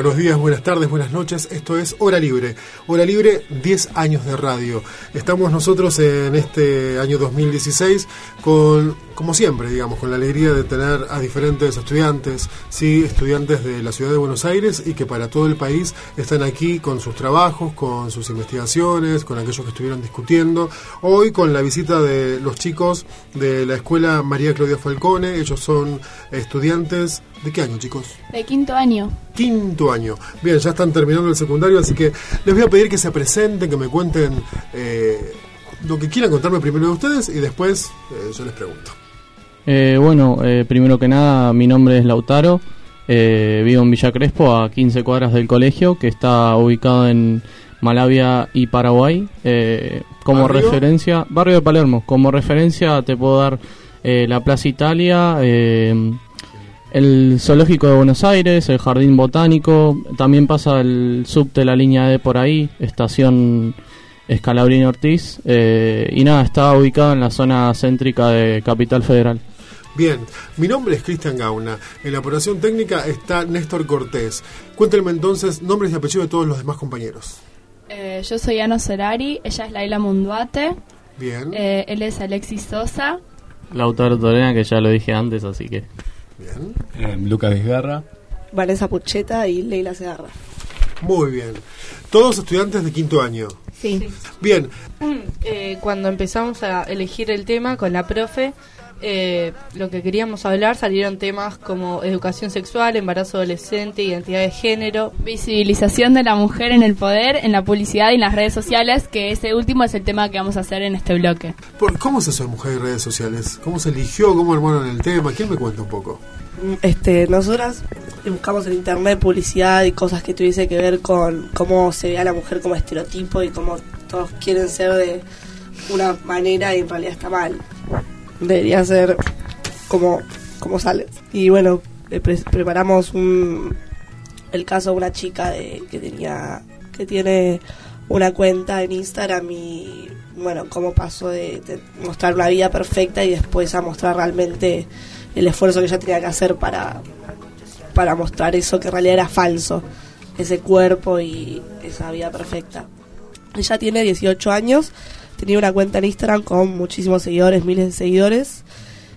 Buenos días, buenas tardes, buenas noches. Esto es Hora Libre. Hora Libre, 10 años de radio. Estamos nosotros en este año 2016 con, como siempre, digamos, con la alegría de tener a diferentes estudiantes, sí, estudiantes de la ciudad de Buenos Aires y que para todo el país están aquí con sus trabajos, con sus investigaciones, con aquellos que estuvieron discutiendo. Hoy con la visita de los chicos de la escuela María Claudia Falcone. Ellos son estudiantes ¿De qué año, chicos? De quinto año. Quinto año. Bien, ya están terminando el secundario, así que les voy a pedir que se presenten, que me cuenten eh, lo que quieran contarme primero de ustedes y después eh, yo les pregunto. Eh, bueno, primero que nada, mi nombre es Lautaro. vivo en Villa Crespo, a 15 cuadras del colegio, que está ubicado en Malavia y Paraguay. como referencia, barrio de Palermo, como referencia te puedo dar la Plaza Italia el Zoológico de Buenos Aires, el Jardín Botánico, también pasa el subte la línea D por ahí, estación Escalabrini Ortiz, eh, y nada, está ubicado en la zona céntrica de Capital Federal. Bien, mi nombre es Cristian Gauna. En la operación técnica está Néstor Cortés. Cuéntenme entonces nombres y apellidos de todos los demás compañeros. Eh, yo soy Ana Solari, ella es Laila Munduate. Bien. Eh, él es Alexis Sosa. Lautaro Torena, que ya lo dije antes, así que. Bien. Eh, Lucas Vizgarra. Vanessa Pucheta y Leila Segarra. Muy bien. Todos estudiantes de quinto año. Sí. Bien. Eh, cuando empezamos a elegir el tema con la profe, eh, lo que queríamos hablar salieron temas como educación sexual, embarazo adolescente, identidad de género, visibilización de la mujer en el poder, en la publicidad y en las redes sociales, que ese último es el tema que vamos a hacer en este bloque. ¿Cómo se de mujer en redes sociales? ¿Cómo se eligió? ¿Cómo armaron el tema? ¿Quién me cuenta un poco? Este, nosotras buscamos en internet publicidad y cosas que tuviese que ver con cómo se ve a la mujer como estereotipo y cómo todos quieren ser de una manera y en realidad está mal debería ser como, como sale. Y bueno, preparamos un, el caso de una chica de, que tenía que tiene una cuenta en Instagram y bueno, cómo pasó de, mostrar una vida perfecta y después a mostrar realmente el esfuerzo que ella tenía que hacer para, para mostrar eso que en realidad era falso, ese cuerpo y esa vida perfecta. Ella tiene 18 años tenía una cuenta en Instagram con muchísimos seguidores, miles de seguidores.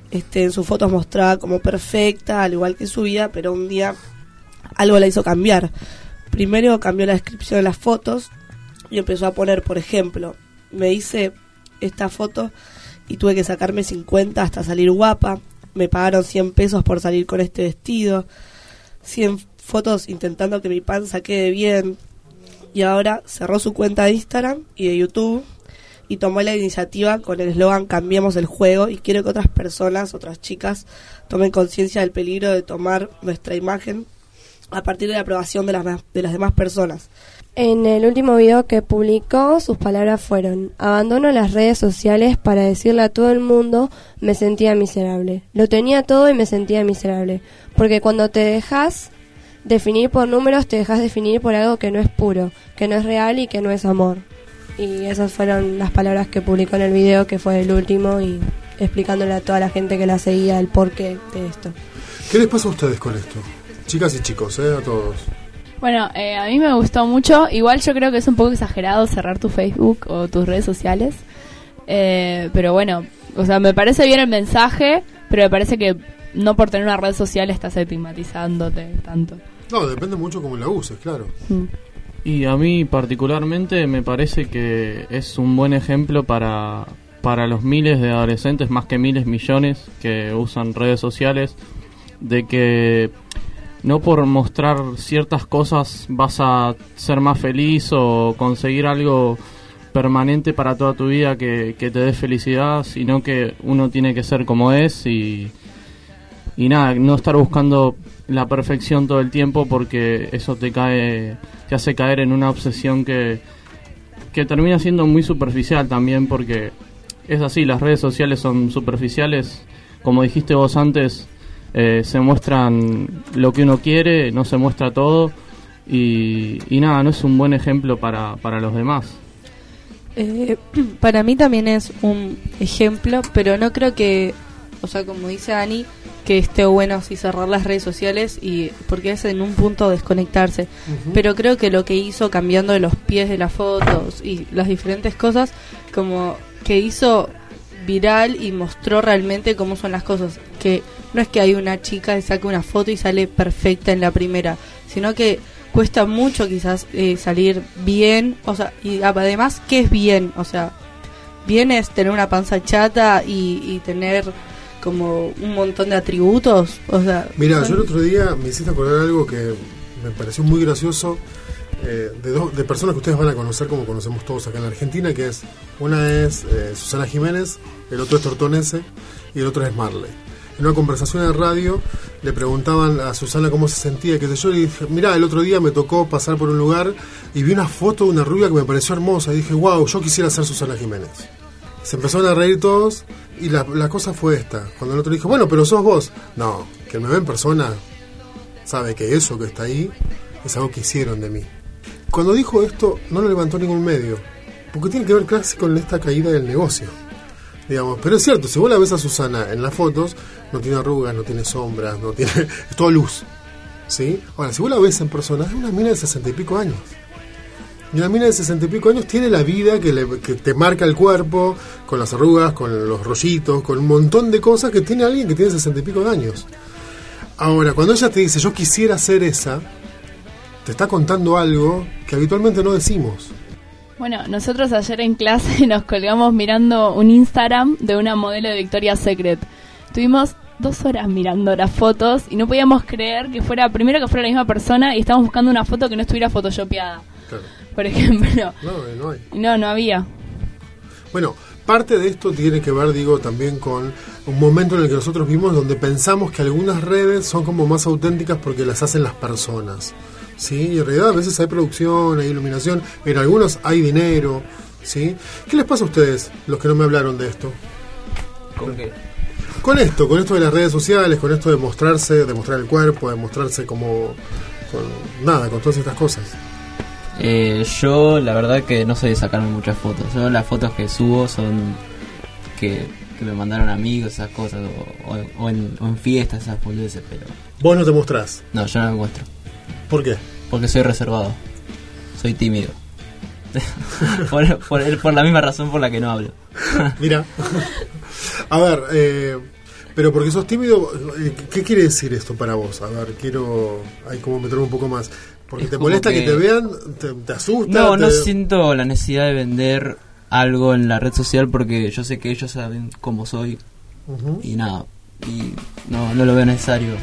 Este, en sus fotos mostraba como perfecta, al igual que su vida, pero un día algo la hizo cambiar. Primero cambió la descripción de las fotos y empezó a poner, por ejemplo, me hice esta foto y tuve que sacarme 50 hasta salir guapa. Me pagaron 100 pesos por salir con este vestido. 100 fotos intentando que mi panza quede bien. Y ahora cerró su cuenta de Instagram y de YouTube y tomó la iniciativa con el eslogan Cambiemos el juego y quiero que otras personas, otras chicas, tomen conciencia del peligro de tomar nuestra imagen a partir de la aprobación de las, de las demás personas. En el último video que publicó, sus palabras fueron, abandono las redes sociales para decirle a todo el mundo, me sentía miserable. Lo tenía todo y me sentía miserable. Porque cuando te dejas definir por números, te dejas definir por algo que no es puro, que no es real y que no es amor. Y esas fueron las palabras que publicó en el video, que fue el último, y explicándole a toda la gente que la seguía el porqué de esto. ¿Qué les pasa a ustedes con esto? Chicas y chicos, ¿eh? A todos. Bueno, eh, a mí me gustó mucho. Igual yo creo que es un poco exagerado cerrar tu Facebook o tus redes sociales. Eh, pero bueno, o sea, me parece bien el mensaje, pero me parece que no por tener una red social estás estigmatizándote tanto. No, depende mucho cómo la uses, claro. Mm. Y a mí particularmente me parece que es un buen ejemplo para, para los miles de adolescentes, más que miles, millones que usan redes sociales, de que no por mostrar ciertas cosas vas a ser más feliz o conseguir algo permanente para toda tu vida que, que te dé felicidad, sino que uno tiene que ser como es y, y nada, no estar buscando la perfección todo el tiempo porque eso te cae, te hace caer en una obsesión que, que termina siendo muy superficial también porque es así, las redes sociales son superficiales como dijiste vos antes, eh, se muestran lo que uno quiere, no se muestra todo y, nada, no es un buen ejemplo para, para los demás. Eh, para mí también es un ejemplo, pero no creo que, o sea, como dice Ani, que esté bueno así cerrar las redes sociales y porque es en un punto desconectarse. Pero creo que lo que hizo cambiando los pies de las fotos y las diferentes cosas, como que hizo viral y mostró realmente cómo son las cosas. Que no es que hay una chica que saque una foto y sale perfecta en la primera, sino que cuesta mucho quizás eh, salir bien, o sea, y además, ¿qué es bien? O sea, bien es tener una panza chata y, tener como un montón de atributos, o sea... Mira, yo el otro día me hiciste acordar algo que me pareció muy gracioso eh, de, dos, de personas que ustedes van a conocer como conocemos todos acá en la Argentina, que es una es eh, Susana Jiménez, el otro es Tortonese y el otro es Marley en una conversación de radio le preguntaban a Susana cómo se sentía, que yo, le dije, mira, el otro día me tocó pasar por un lugar y vi una foto de una rubia que me pareció hermosa y dije, wow, yo quisiera ser Susana Jiménez. Se empezaron a reír todos y la, la cosa fue esta. Cuando el otro dijo, bueno, pero sos vos. No, que me ve en persona sabe que eso que está ahí es algo que hicieron de mí. Cuando dijo esto, no lo levantó ningún medio, porque tiene que ver casi con esta caída del negocio. Digamos, pero es cierto, si vos la ves a Susana en las fotos, no tiene arrugas, no tiene sombras, no tiene. es toda luz. ¿Sí? Ahora, si vos la ves en persona, es una mina de sesenta y pico años. Y una mina de sesenta y pico años tiene la vida que, le, que, te marca el cuerpo, con las arrugas, con los rollitos, con un montón de cosas que tiene alguien que tiene sesenta y pico de años. Ahora, cuando ella te dice, yo quisiera ser esa, te está contando algo que habitualmente no decimos. Bueno, nosotros ayer en clase nos colgamos mirando un Instagram de una modelo de Victoria's Secret. Tuvimos dos horas mirando las fotos y no podíamos creer que fuera, primero que fuera la misma persona y estábamos buscando una foto que no estuviera photoshopeada. Por ejemplo. No, no hay. No, no había. Bueno, parte de esto tiene que ver, digo, también con un momento en el que nosotros vimos donde pensamos que algunas redes son como más auténticas porque las hacen las personas. ¿sí? Y en realidad a veces hay producción, hay iluminación, en algunos hay dinero, ¿sí? ¿Qué les pasa a ustedes, los que no me hablaron de esto? ¿Con qué? Con esto, con esto de las redes sociales, con esto de mostrarse, de mostrar el cuerpo, de mostrarse como... Con, nada, con todas estas cosas. Eh, yo la verdad que no soy de sacarme muchas fotos. Yo las fotos que subo son que, me mandaron amigos, esas cosas, o, en, o en, fiestas, esas boludeces, pero... ¿Vos no te mostrás? No, yo no me muestro. ¿Por qué? Porque soy reservado. Soy tímido. por, por, la misma razón por la que no hablo. Mira. A ver, eh, pero porque sos tímido, eh, ¿qué quiere decir esto para vos? A ver, quiero ahí como meterme un poco más. Porque te molesta que... te vean, te, asusta. No, no siento la necesidad de vender algo en la red social porque yo sé que ellos saben cómo soy. Y nada, y no, no lo veo necesario.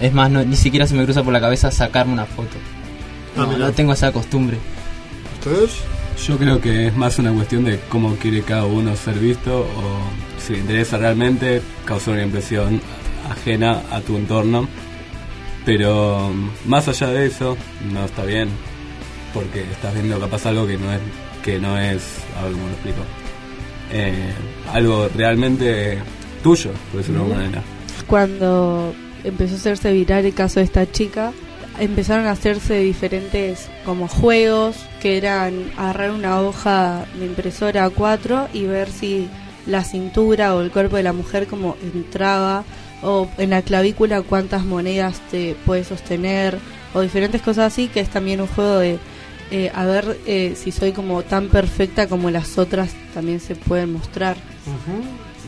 Es más, ni siquiera se me cruza por la cabeza sacarme una foto. Ah, no, tengo esa costumbre. ¿Ustedes? Yo creo que es más una cuestión de cómo quiere cada uno ser visto o si le interesa realmente causar una impresión ajena a tu entorno. Pero más allá de eso, no está bien, porque estás viendo capaz algo que no es, que no es, a ver cómo lo explico, eh, algo realmente tuyo, por decirlo de alguna manera. Cuando empezó a hacerse viral el caso de esta chica, empezaron a hacerse diferentes como juegos que eran agarrar una hoja de impresora A4 y ver si la cintura o el cuerpo de la mujer como entraba o en la clavícula cuántas monedas te puede sostener o diferentes cosas así que es también un juego de eh, a ver eh, si soy como tan perfecta como las otras también se pueden mostrar.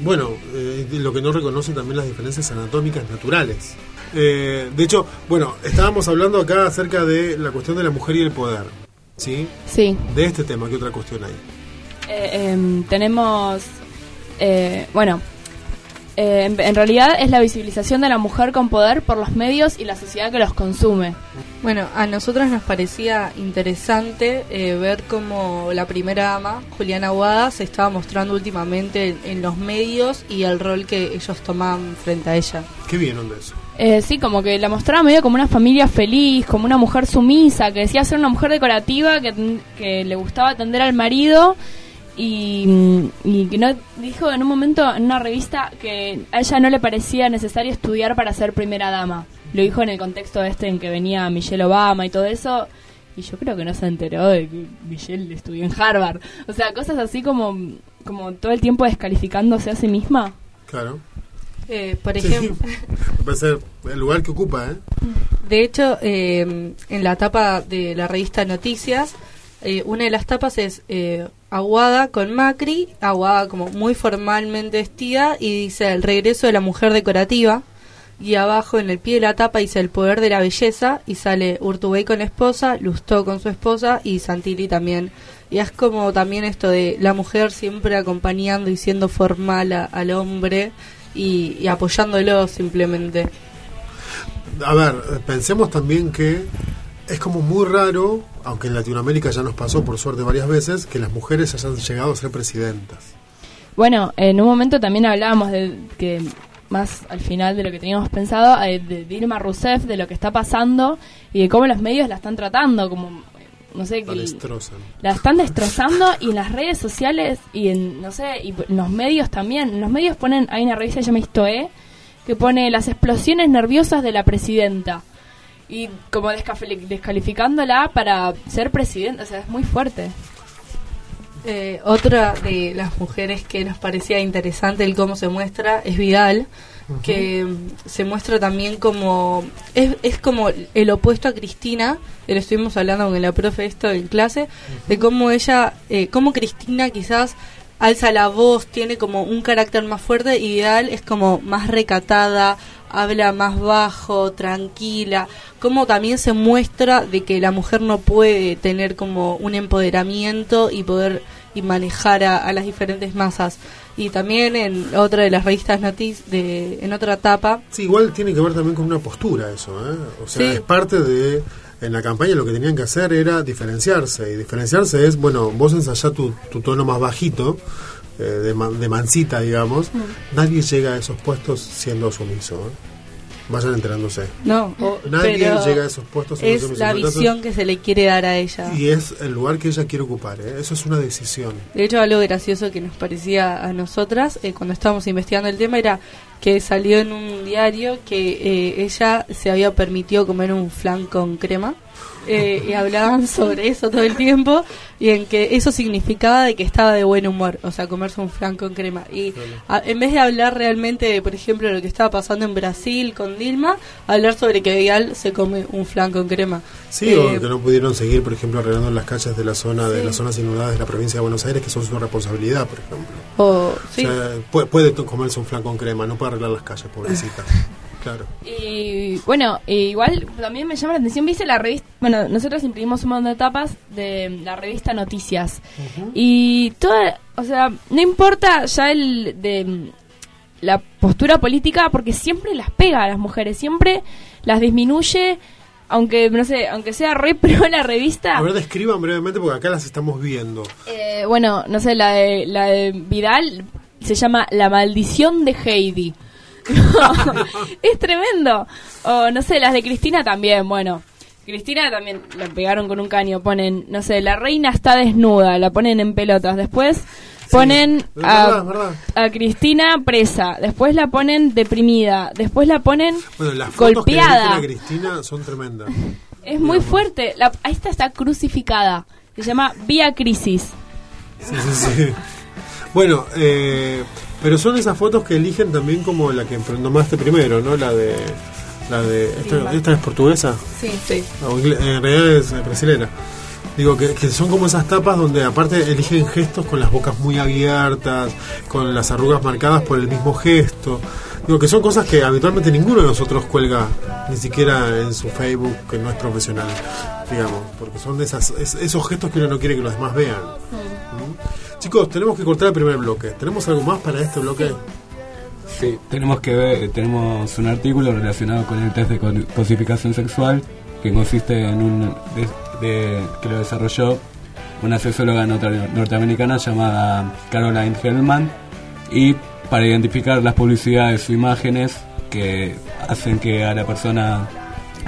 Bueno, eh, lo que no reconoce también las diferencias anatómicas naturales. Eh, de hecho, bueno, estábamos hablando acá acerca de la cuestión de la mujer y el poder. ¿Sí? Sí. De este tema, ¿qué otra cuestión hay? Eh, em, tenemos, bueno, en, en, realidad es la visibilización de la mujer con poder por los medios y la sociedad que los consume. Bueno, a nosotras nos parecía interesante eh, ver cómo la primera ama, Juliana Aguada, se estaba mostrando últimamente en, los medios y el rol que ellos tomaban frente a ella. ¿Qué vieron de eso? Eh, sí, como que la mostraba medio como una familia feliz, como una mujer sumisa, que decía ser una mujer decorativa, que, que le gustaba atender al marido y, y que no dijo en un momento en una revista que a ella no le parecía necesario estudiar para ser primera dama. Lo dijo en el contexto este en que venía Michelle Obama y todo eso. Y yo creo que no se enteró de que Michelle estudió en Harvard. O sea, cosas así como, como todo el tiempo descalificándose a sí misma. Claro. Eh, por Sí, ejemplo, el lugar que ocupa, ¿eh? de hecho, eh, en la tapa de la revista Noticias, eh, una de las tapas es eh, Aguada con Macri, Aguada como muy formalmente vestida, y dice el regreso de la mujer decorativa. Y abajo en el pie de la tapa dice el poder de la belleza y sale Urtubey con la esposa, Lustó con su esposa y Santilli también. Y es como también esto de la mujer siempre acompañando y siendo formal a- al hombre y, y apoyándolo simplemente. A ver, pensemos también que es como muy raro, aunque en Latinoamérica ya nos pasó por suerte varias veces, que las mujeres hayan llegado a ser presidentas. Bueno, en un momento también hablábamos de que más al final de lo que teníamos pensado, eh, de Dilma Rousseff, de lo que está pasando y de cómo los medios la están tratando, como, no sé, La destrozan. la están destrozando y en las redes sociales y en, no sé, y en los medios también. En los medios ponen, hay una revista que se llama Istoe, que pone las explosiones nerviosas de la presidenta. Y como descalificándola para ser presidenta, o sea, es muy fuerte. Eh, otra de las mujeres que nos parecía interesante el cómo se muestra es Vidal, que mm, se muestra también como es, es como el opuesto a Cristina, que lo estuvimos hablando con la profe esto en clase, de cómo ella, eh, cómo Cristina quizás alza la voz, tiene como un carácter más fuerte y Vidal es como más recatada, habla más bajo, tranquila, como también se muestra de que la mujer no puede tener como un empoderamiento y poder y manejar a, a las diferentes masas. Y también en otra de las revistas noticias, de, en otra etapa, Sí, igual tiene que ver también con una postura eso, ¿eh? O sea, Sí. es parte de... En la campaña lo que tenían que hacer era diferenciarse. Y diferenciarse es, bueno, vos ensayá tu, tu tono más bajito, eh, de, man- de mansita, digamos. Nadie llega a esos puestos siendo sumiso. ¿eh? Vayan enterándose. no, o- Nadie pero llega a esos puestos siendo es sumiso. la lo tanto, visión que se le quiere dar a ella. Y es el lugar que ella quiere ocupar. ¿eh? Eso es una decisión. De hecho, algo gracioso que nos parecía a nosotras eh, cuando estábamos investigando el tema era que salió en un diario que ella se había permitido comer un flan con crema. Eh, y hablaban sobre eso todo el tiempo y en que eso significaba de que estaba de buen humor, o sea, comerse un flan con crema. Y a- en vez de hablar realmente, de, por ejemplo, de lo que estaba pasando en Brasil con Dilma, hablar sobre que Vidal se come un flan con crema. Sí, Eh, o que no pudieron seguir, por ejemplo, arreglando las calles de la zona de las zonas inundadas de la provincia de Buenos Aires, que son su responsabilidad, por ejemplo. o, sí. O sea, puede, puede comerse un flan con crema, no puede arreglar las calles, pobrecita. claro. Y bueno, e igual también me llama la atención, viste la revista, bueno, nosotros imprimimos un montón de tapas de la revista Noticias. Y toda, o sea, no importa ya el de mm, la postura política porque siempre las pega a las mujeres, siempre las disminuye, aunque no sé, aunque sea re pro la revista. A ver, describan brevemente, porque acá las estamos viendo. Eh, bueno, no sé, la de, la de Vidal se llama La maldición de Heidi. es tremendo. O no sé, las de Cristina también, bueno. Cristina también la pegaron con un caño. Ponen, no sé, la reina está desnuda, la ponen en pelotas. Después ponen a, verdad, Cristina presa. Después la ponen deprimida. Después la ponen Bueno, las fotos que le golpeada. a Cristina son tremendas. Es muy fuerte. La, está, está crucificada. Se llama Vía Crisis. Sí, sí, sí. Bueno, eh, pero son esas fotos que eligen también como la que nombraste primero, ¿no? La de... La de esta, esta es portuguesa. Sí, sí. No, en realidad es brasilera. Digo, que, que son como esas tapas donde aparte eligen gestos con las bocas muy abiertas, con las arrugas marcadas por el mismo gesto. Digo, que son cosas que habitualmente ninguno de nosotros cuelga, ni siquiera en su Facebook, que no es profesional, digamos, porque son de esas, es- esos gestos que uno no quiere que los demás vean. ¿Mm? Chicos, tenemos que cortar el primer bloque. ¿Tenemos algo más para este bloque? Sí, tenemos que ver, tenemos un artículo relacionado con el test de co- cosificación sexual que consiste en un que lo desarrolló una sexóloga norte- norteamericana llamada Caroline Hellman y para identificar las publicidades o imágenes que hacen que a la persona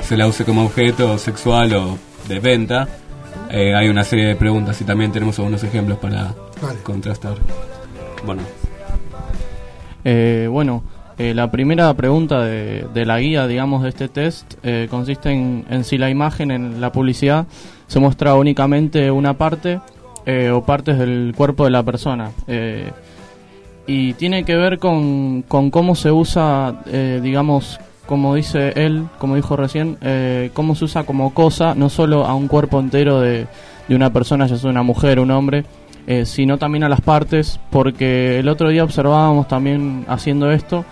se la use como objeto sexual o de venta, eh, hay una serie de preguntas y también tenemos algunos ejemplos para contrastar. Bueno. Eh, bueno, eh, la primera pregunta de, de, la guía, digamos, de este test eh, consiste en, en, si la imagen en la publicidad se muestra únicamente una parte eh, o partes del cuerpo de la persona. Eh, y tiene que ver con, con cómo se usa, eh, digamos, como dice él, como dijo recién, cómo se usa como cosa, no solo a un cuerpo entero de, de una persona, ya sea una mujer o un hombre, sino también a las partes, porque el otro día observábamos también haciendo esto,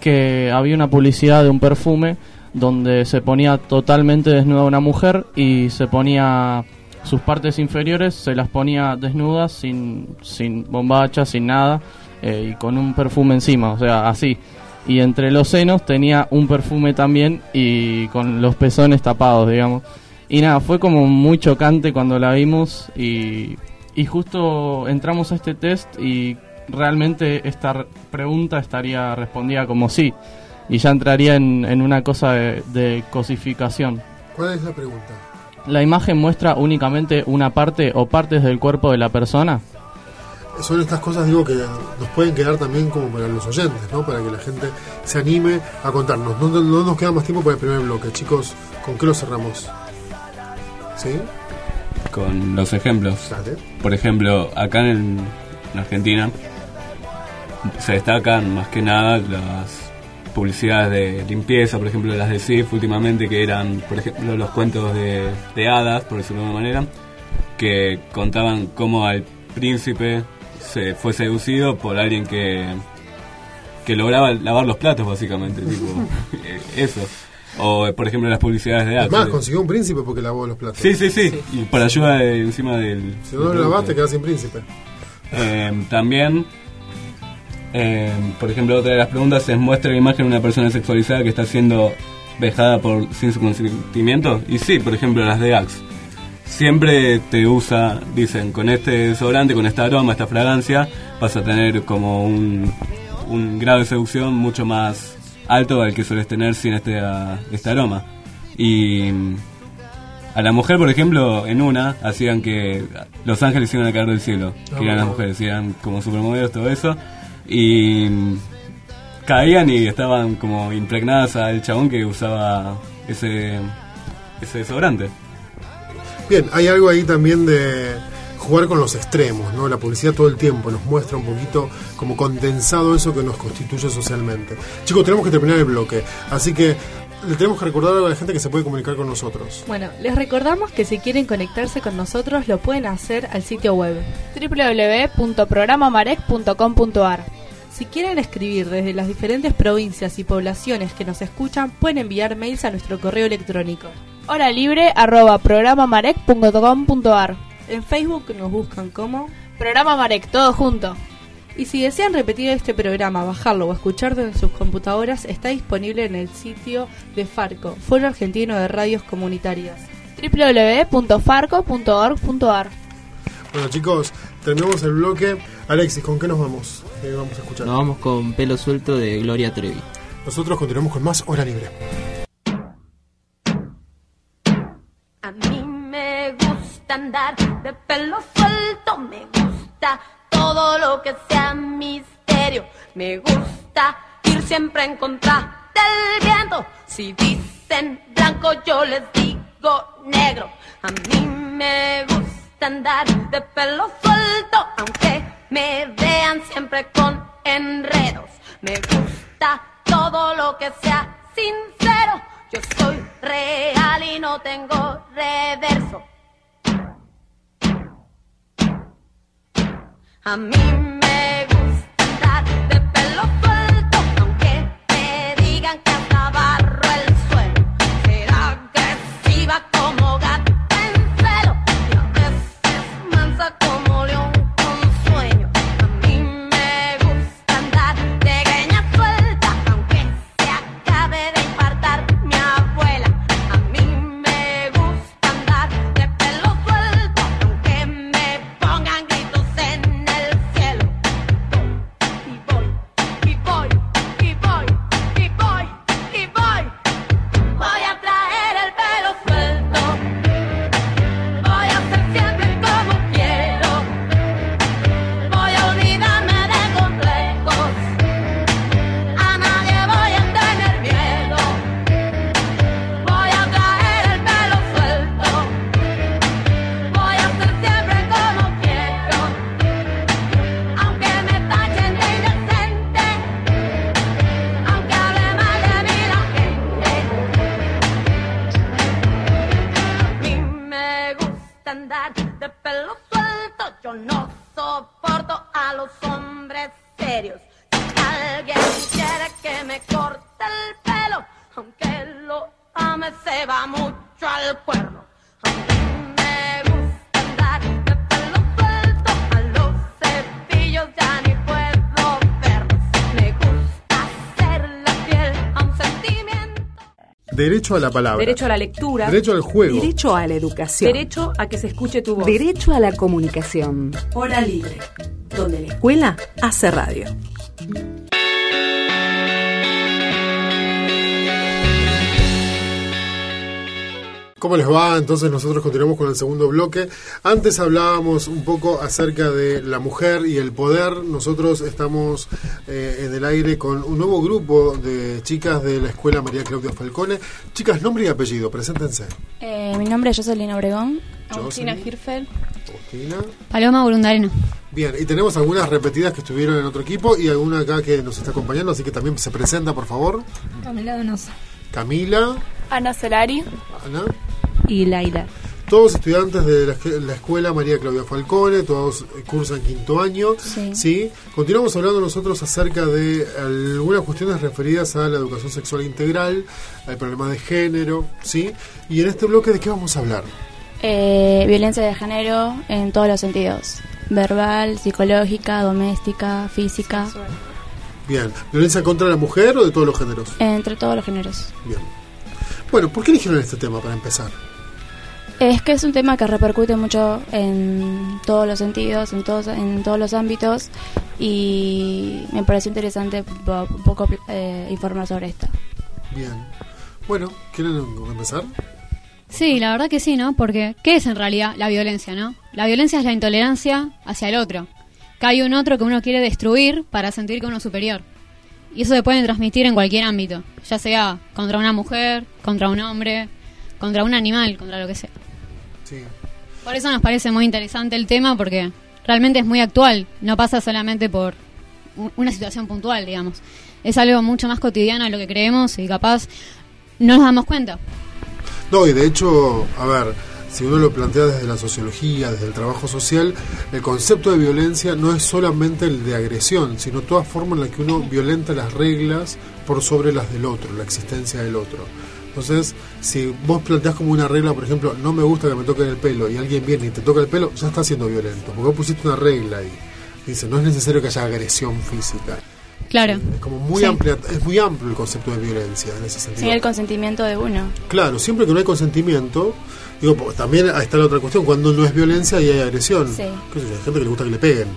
que había una publicidad de un perfume donde se ponía totalmente desnuda una mujer y se ponía sus partes inferiores, se las ponía desnudas, sin, sin bombacha, sin nada, eh, y con un perfume encima, o sea, así. Y entre los senos tenía un perfume también y con los pezones tapados, digamos. Y nada, fue como muy chocante cuando la vimos y, y justo entramos a este test y realmente esta pregunta estaría respondida como sí y ya entraría en, en una cosa de, de, cosificación. ¿Cuál es la pregunta? ¿La imagen muestra únicamente una parte o partes del cuerpo de la persona? Son estas cosas, digo, que nos pueden quedar también como para los oyentes, ¿no? Para que la gente se anime a contarnos. No, no nos queda más tiempo para el primer bloque. Chicos, ¿con qué lo cerramos? ¿Sí? Con los ejemplos. Por ejemplo, acá en, en Argentina se destacan más que nada las publicidades de limpieza, por ejemplo las de SIF últimamente, que eran, por ejemplo, los cuentos de, de hadas, por decirlo de alguna manera, que contaban cómo al príncipe se fue seducido por alguien que, que lograba lavar los platos, básicamente, tipo, eso. O, por ejemplo, las publicidades de Además, consiguió un príncipe porque lavó los platos. Sí, sí, sí, y por ayuda de, encima del... Si no lo lavaste, quedas sin príncipe. Eh, también eh, por ejemplo, otra de las preguntas es muestra la imagen de una persona sexualizada que está siendo vejada por sin su consentimiento. Y sí, por ejemplo, las de Axe. Siempre te usa, dicen, con este desodorante, con esta aroma, esta fragancia, vas a tener como un, un grado de seducción mucho más alto al que sueles tener sin este, este aroma. Y a la mujer, por ejemplo, en una, hacían que los ángeles iban a caer del cielo, que eran las mujeres, eran como supermodelos, todo eso y caían y estaban como impregnadas al chabón que usaba ese, ese desodorante. Bien, hay algo ahí también de jugar con los extremos, ¿no? La publicidad todo el tiempo nos muestra un poquito como condensado eso que nos constituye socialmente. Chicos, tenemos que terminar el bloque, así que le tenemos que recordar a la gente que se puede comunicar con nosotros. Bueno, les recordamos que si quieren conectarse con nosotros lo pueden hacer al sitio web www.programamarec.com.ar si quieren escribir desde las diferentes provincias y poblaciones que nos escuchan, pueden enviar mails a nuestro correo electrónico. Hora libre arroba En Facebook nos buscan como Programa Marec, todo junto. Y si desean repetir este programa, bajarlo o escucharlo en sus computadoras, está disponible en el sitio de Farco, Foro Argentino de Radios Comunitarias. www.farco.org.ar Bueno chicos, terminamos el bloque. Alexis, ¿con qué nos vamos? ¿Qué vamos a escuchar? Nos vamos con Pelo Suelto de Gloria Trevi. Nosotros continuamos con más Hora Libre. A mí me gusta andar de pelo suelto, me gusta todo lo que sea misterio, me gusta ir siempre en contra del viento. Si dicen blanco, yo les digo negro. A mí me gusta andar de pelo suelto, aunque me vean siempre con enredos. Me gusta todo lo que sea sincero. Yo soy real y no tengo reverso. A mí me gusta Derecho a la palabra. Derecho a la lectura. Derecho al juego. Derecho a la educación. Derecho a que se escuche tu voz. Derecho a la comunicación. Hora libre, donde la escuela hace radio. ¿Cómo les va? Entonces nosotros continuamos con el segundo bloque. Antes hablábamos un poco acerca de la mujer y el poder. Nosotros estamos eh, en el aire con un nuevo grupo de chicas de la Escuela María Claudia Falcone. Chicas, nombre y apellido, preséntense. Eh, mi nombre es Jocelyn Obregón. Agustina Hirfeld. Agustina. Paloma Burundareno. Bien, y tenemos algunas repetidas que estuvieron en otro equipo y alguna acá que nos está acompañando, así que también se presenta, por favor. Camila Donoso. Camila, Ana Solari. Ana. Y Laila. Todos estudiantes de la, escuela María Claudia Falcone, todos cursan quinto año. Sí. Continuamos hablando nosotros acerca de algunas cuestiones referidas a la educación sexual integral, al problema de género, ¿sí? Y en este bloque, ¿de qué vamos a hablar? Eh, violencia de género en todos los sentidos. Verbal, psicológica, doméstica, física. Bien, ¿violencia contra la mujer o de todos los géneros? Entre todos los géneros. Bien. Bueno, ¿por qué eligieron este tema para empezar? Es que es un tema que repercute mucho en todos los sentidos, en todos, en todos los ámbitos y me pareció interesante un poco eh, informar sobre esto. Bien. Bueno, ¿quieren empezar? Sí, la verdad que sí, ¿no? Porque, ¿qué es en realidad la violencia, no? La violencia es la intolerancia hacia el otro. Que hay un otro que uno quiere destruir para sentir que uno es superior. Y eso se puede transmitir en cualquier ámbito, ya sea contra una mujer, contra un hombre, contra un animal, contra lo que sea. Sí. Por eso nos parece muy interesante el tema, porque realmente es muy actual, no pasa solamente por una situación puntual, digamos. Es algo mucho más cotidiano de lo que creemos y capaz no nos damos cuenta. No, y de hecho, a ver, si uno lo plantea desde la sociología, desde el trabajo social, el concepto de violencia no es solamente el de agresión, sino toda forma en la que uno violenta las reglas por sobre las del otro, la existencia del otro. Entonces, si vos planteás como una regla, por ejemplo, no me gusta que me toquen el pelo y alguien viene y te toca el pelo, ya está siendo violento, porque vos pusiste una regla ahí. Dice, no es necesario que haya agresión física. Claro. Es como muy Sí. amplia, es muy amplio el concepto de violencia en ese sentido. Sin el consentimiento de uno. Claro, siempre que no hay consentimiento, digo, también ahí está la otra cuestión, cuando no es violencia y hay agresión. Sí. ¿Qué sé yo, hay gente que le gusta que le peguen.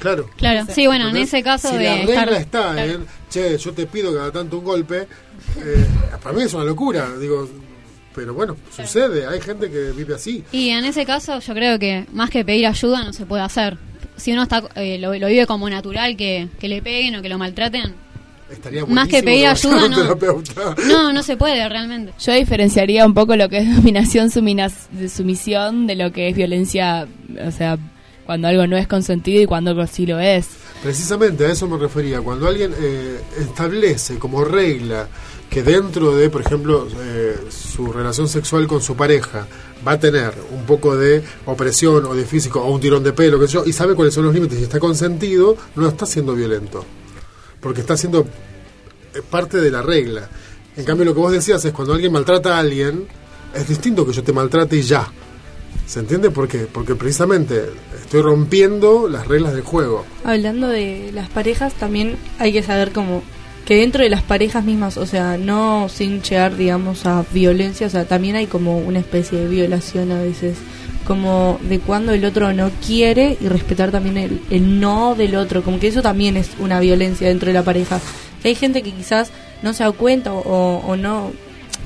Claro. Claro, sí, bueno, en ese caso si de la regla estar- está en, che, yo te pido cada tanto un golpe, eh, para mí es una locura, digo, pero bueno, sucede, hay gente que vive así. Y en ese caso yo creo que más que pedir ayuda no se puede hacer. Si uno está eh, lo, lo vive como natural, que, que le peguen o que lo maltraten, Estaría Más que pedir ayuda, no. no, no se puede realmente. Yo diferenciaría un poco lo que es dominación, suminas- de sumisión, de lo que es violencia, o sea, cuando algo no es consentido y cuando algo sí lo es. Precisamente a eso me refería. Cuando alguien eh, establece como regla que dentro de, por ejemplo, eh, su relación sexual con su pareja va a tener un poco de opresión o de físico o un tirón de pelo, qué sé yo, y sabe cuáles son los límites y está consentido, no está siendo violento. Porque está siendo eh, parte de la regla. En cambio, lo que vos decías es cuando alguien maltrata a alguien, es distinto que yo te maltrate y ya. ¿Se entiende por qué? Porque precisamente estoy rompiendo las reglas del juego. Hablando de las parejas, también hay que saber como que dentro de las parejas mismas, o sea, no sin llegar, digamos, a violencia, o sea, también hay como una especie de violación a veces, como de cuando el otro no quiere y respetar también el, el no del otro, como que eso también es una violencia dentro de la pareja. Que hay gente que quizás no se da cuenta o, o no,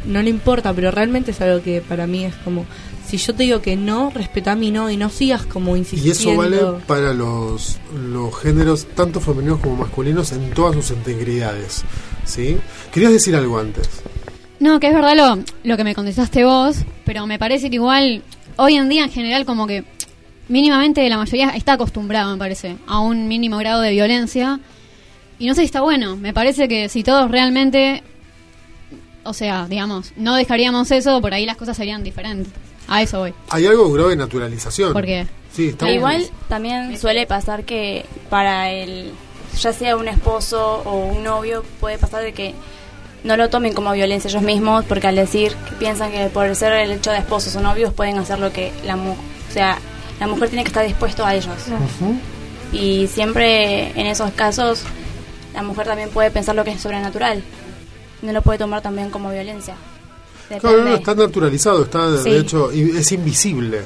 no le importa, pero realmente es algo que para mí es como, si yo te digo que no, respeta mi no y no sigas como Y insistiendo. eso vale para los, los géneros, tanto femeninos como masculinos, en todas sus integridades. ¿Sí? Querías decir algo antes. No, que es verdad lo, lo que me contestaste vos, pero me parece que igual hoy en día en general como que mínimamente la mayoría está acostumbrada, me parece, a un mínimo grado de violencia. Y no sé si está bueno, me parece que si todos realmente, o sea, digamos, no dejaríamos eso, por ahí las cosas serían diferentes. A eso voy. Hay algo grave de naturalización. ¿Por qué? Sí, está Igual bueno. también suele pasar que para el, ya sea un esposo o un novio, puede pasar de que no lo tomen como violencia ellos mismos, porque al decir que piensan que por ser el hecho de esposos o novios pueden hacer lo que la mujer, o sea, la mujer tiene que estar dispuesto a ellos. Y siempre en esos casos la mujer también puede pensar lo que es sobrenatural. No lo puede tomar también como violencia. Claro, no, no, está naturalizado, está Sí. de hecho, y es invisible.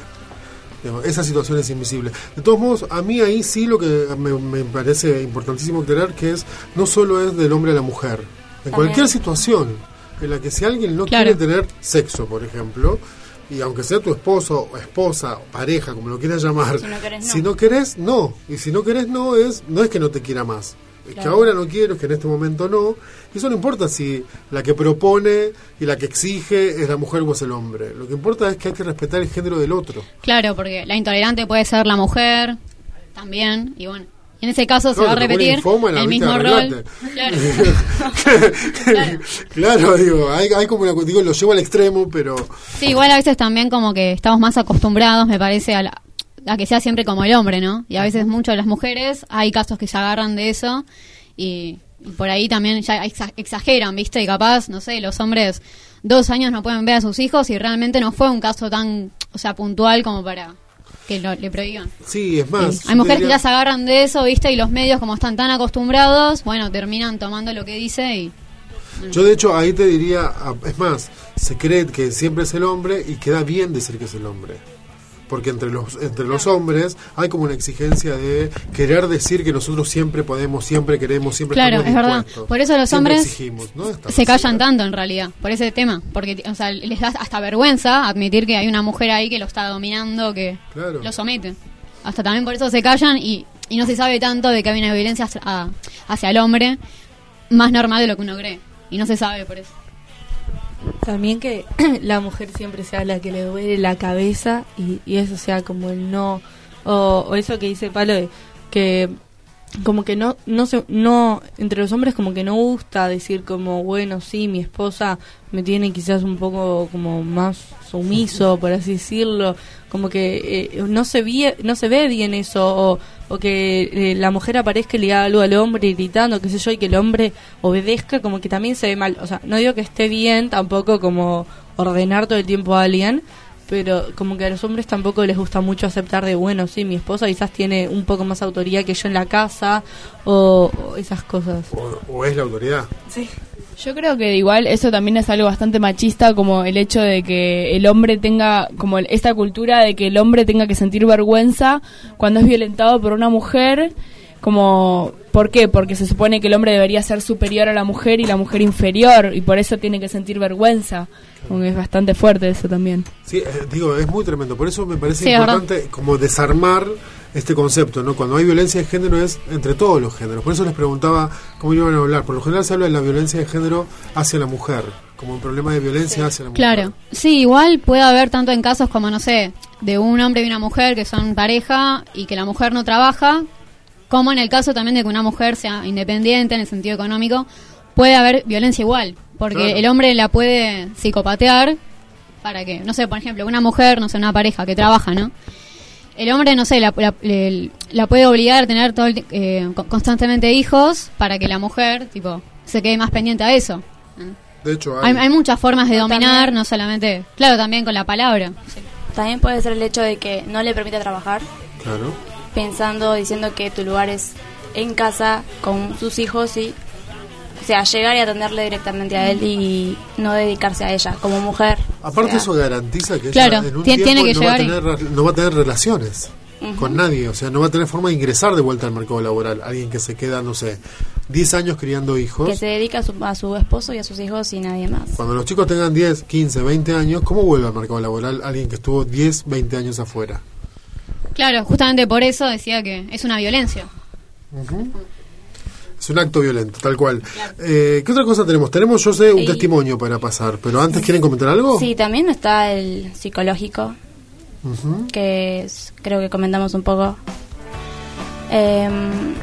Digamos, Esa situación es invisible. De todos modos, a mí ahí sí lo que me, me parece importantísimo aclarar que es no solo es del hombre a la mujer. En También. cualquier situación en la que si alguien no Claro. quiere tener sexo, por ejemplo, y aunque sea tu esposo, o esposa, o pareja, como lo quieras llamar, Si no querés, no. si no querés, no. Y si no querés, no es, no es que no te quiera más. Que ahora no quiero, que en este momento no. Y eso no importa si la que propone y la que exige es la mujer o es el hombre. Lo que importa es que hay que respetar el género del otro. Claro, porque la intolerante puede ser la mujer también, y bueno, en ese caso se va a repetir el mismo rol. Claro. claro, digo, hay, hay como una digo, lo llevo al extremo, pero Sí, igual a veces también como que estamos más acostumbrados, me parece, a, la- a que sea siempre como el hombre, ¿no? Y a veces mucho de las mujeres, hay casos que se agarran de eso y, y por ahí también ya exa- exageran, ¿viste? Y capaz, no sé, los hombres dos años no pueden ver a sus hijos y realmente no fue un caso tan, o sea, puntual como para que lo- le prohíban. sí, es más. Hay mujeres que ya se agarran de eso, ¿viste? Y los medios como están tan acostumbrados, bueno, terminan tomando lo que dice y... Yo de hecho ahí te diría, es más, se cree que siempre es el hombre y queda bien decir que es el hombre. Porque entre los entre los hombres hay como una exigencia de querer decir que nosotros siempre podemos, siempre queremos, siempre Claro, estamos es verdad. Por eso los Siempre hombres exigimos, ¿no? Esta se callan tanto en realidad por ese tema, porque o sea, les da hasta vergüenza admitir que hay una mujer ahí que lo está dominando, que Claro. lo somete. Hasta también por eso se callan y, y no se sabe tanto de que hay una violencia hacia, a- hacia el hombre más normal de lo que uno cree. Y no se sabe por eso. También que la mujer siempre sea la que le duele la cabeza y, eso sea como el no. O, o eso que dice Palo de que como que no no se no entre los hombres como que no gusta decir como bueno sí mi esposa me tiene quizás un poco como más sumiso por así decirlo como que eh, no se ve no se ve bien eso o, que eh, la mujer aparezca y le haga algo al hombre gritando qué sé yo y que el hombre obedezca como que también se ve mal. O sea no digo que esté bien tampoco como ordenar todo el tiempo a alguien pero como que a los hombres tampoco les gusta mucho aceptar de bueno sí mi esposa quizás tiene un poco más autoridad que yo en la casa o, o esas cosas O, o es la autoridad. Yo creo que igual eso también es algo bastante machista, como el hecho de que el hombre tenga, como el- esta cultura de que el hombre tenga que sentir vergüenza cuando es violentado por una mujer, como, ¿por qué? Porque se supone que el hombre debería ser superior a la mujer y la mujer inferior, y por eso tiene que sentir vergüenza. Que es bastante fuerte eso también. Sí, eh, digo, es muy tremendo. Por eso me parece Sí, es verdad. importante como desarmar este concepto, ¿no? Cuando hay violencia de género es entre todos los géneros. Por eso les preguntaba cómo iban a hablar. Por lo general se habla de la violencia de género hacia la mujer, como un problema de violencia hacia la mujer. Claro, sí, igual puede haber tanto en casos como, no sé, de un hombre y una mujer que son pareja y que la mujer no trabaja, como en el caso también de que una mujer sea independiente en el sentido económico, puede haber violencia igual, porque Claro. el hombre la puede psicopatear para que, no sé, por ejemplo, una mujer, no sé, una pareja que trabaja, ¿no? El hombre, no sé, la, la- la puede obligar a tener todo el eh, con- constantemente hijos para que la mujer, tipo, se quede más pendiente a eso. De hecho, Hay, hay muchas formas de También- dominar, no solamente, claro, también con la palabra. También puede ser el hecho de que no le permite trabajar, Claro. Pensando, diciendo que tu lugar es en casa con sus hijos y, o sea, llegar y atenderle directamente a él y no dedicarse a ella como mujer. Aparte O sea, eso garantiza que Claro, ella en un tiempo tiene que no, va a llegar y- tener, re- no va a tener relaciones Ujú. con nadie, o sea, no va a tener forma de ingresar de vuelta al mercado laboral. Alguien que se queda, no sé, 10 años criando hijos. que se dedica a su, a su esposo y a sus hijos y nadie más. Cuando los chicos tengan 10, 15, 20 años, ¿cómo vuelve al mercado laboral alguien que estuvo 10, 20 años afuera? Claro, justamente por eso decía que es una violencia. Es un acto violento, tal cual. Eh, ¿Qué otra cosa tenemos? Tenemos, yo sé, un Y- testimonio para pasar, pero antes quieren comentar algo. Sí, también está el psicológico, Ujú. que es- creo que comentamos un poco. Em,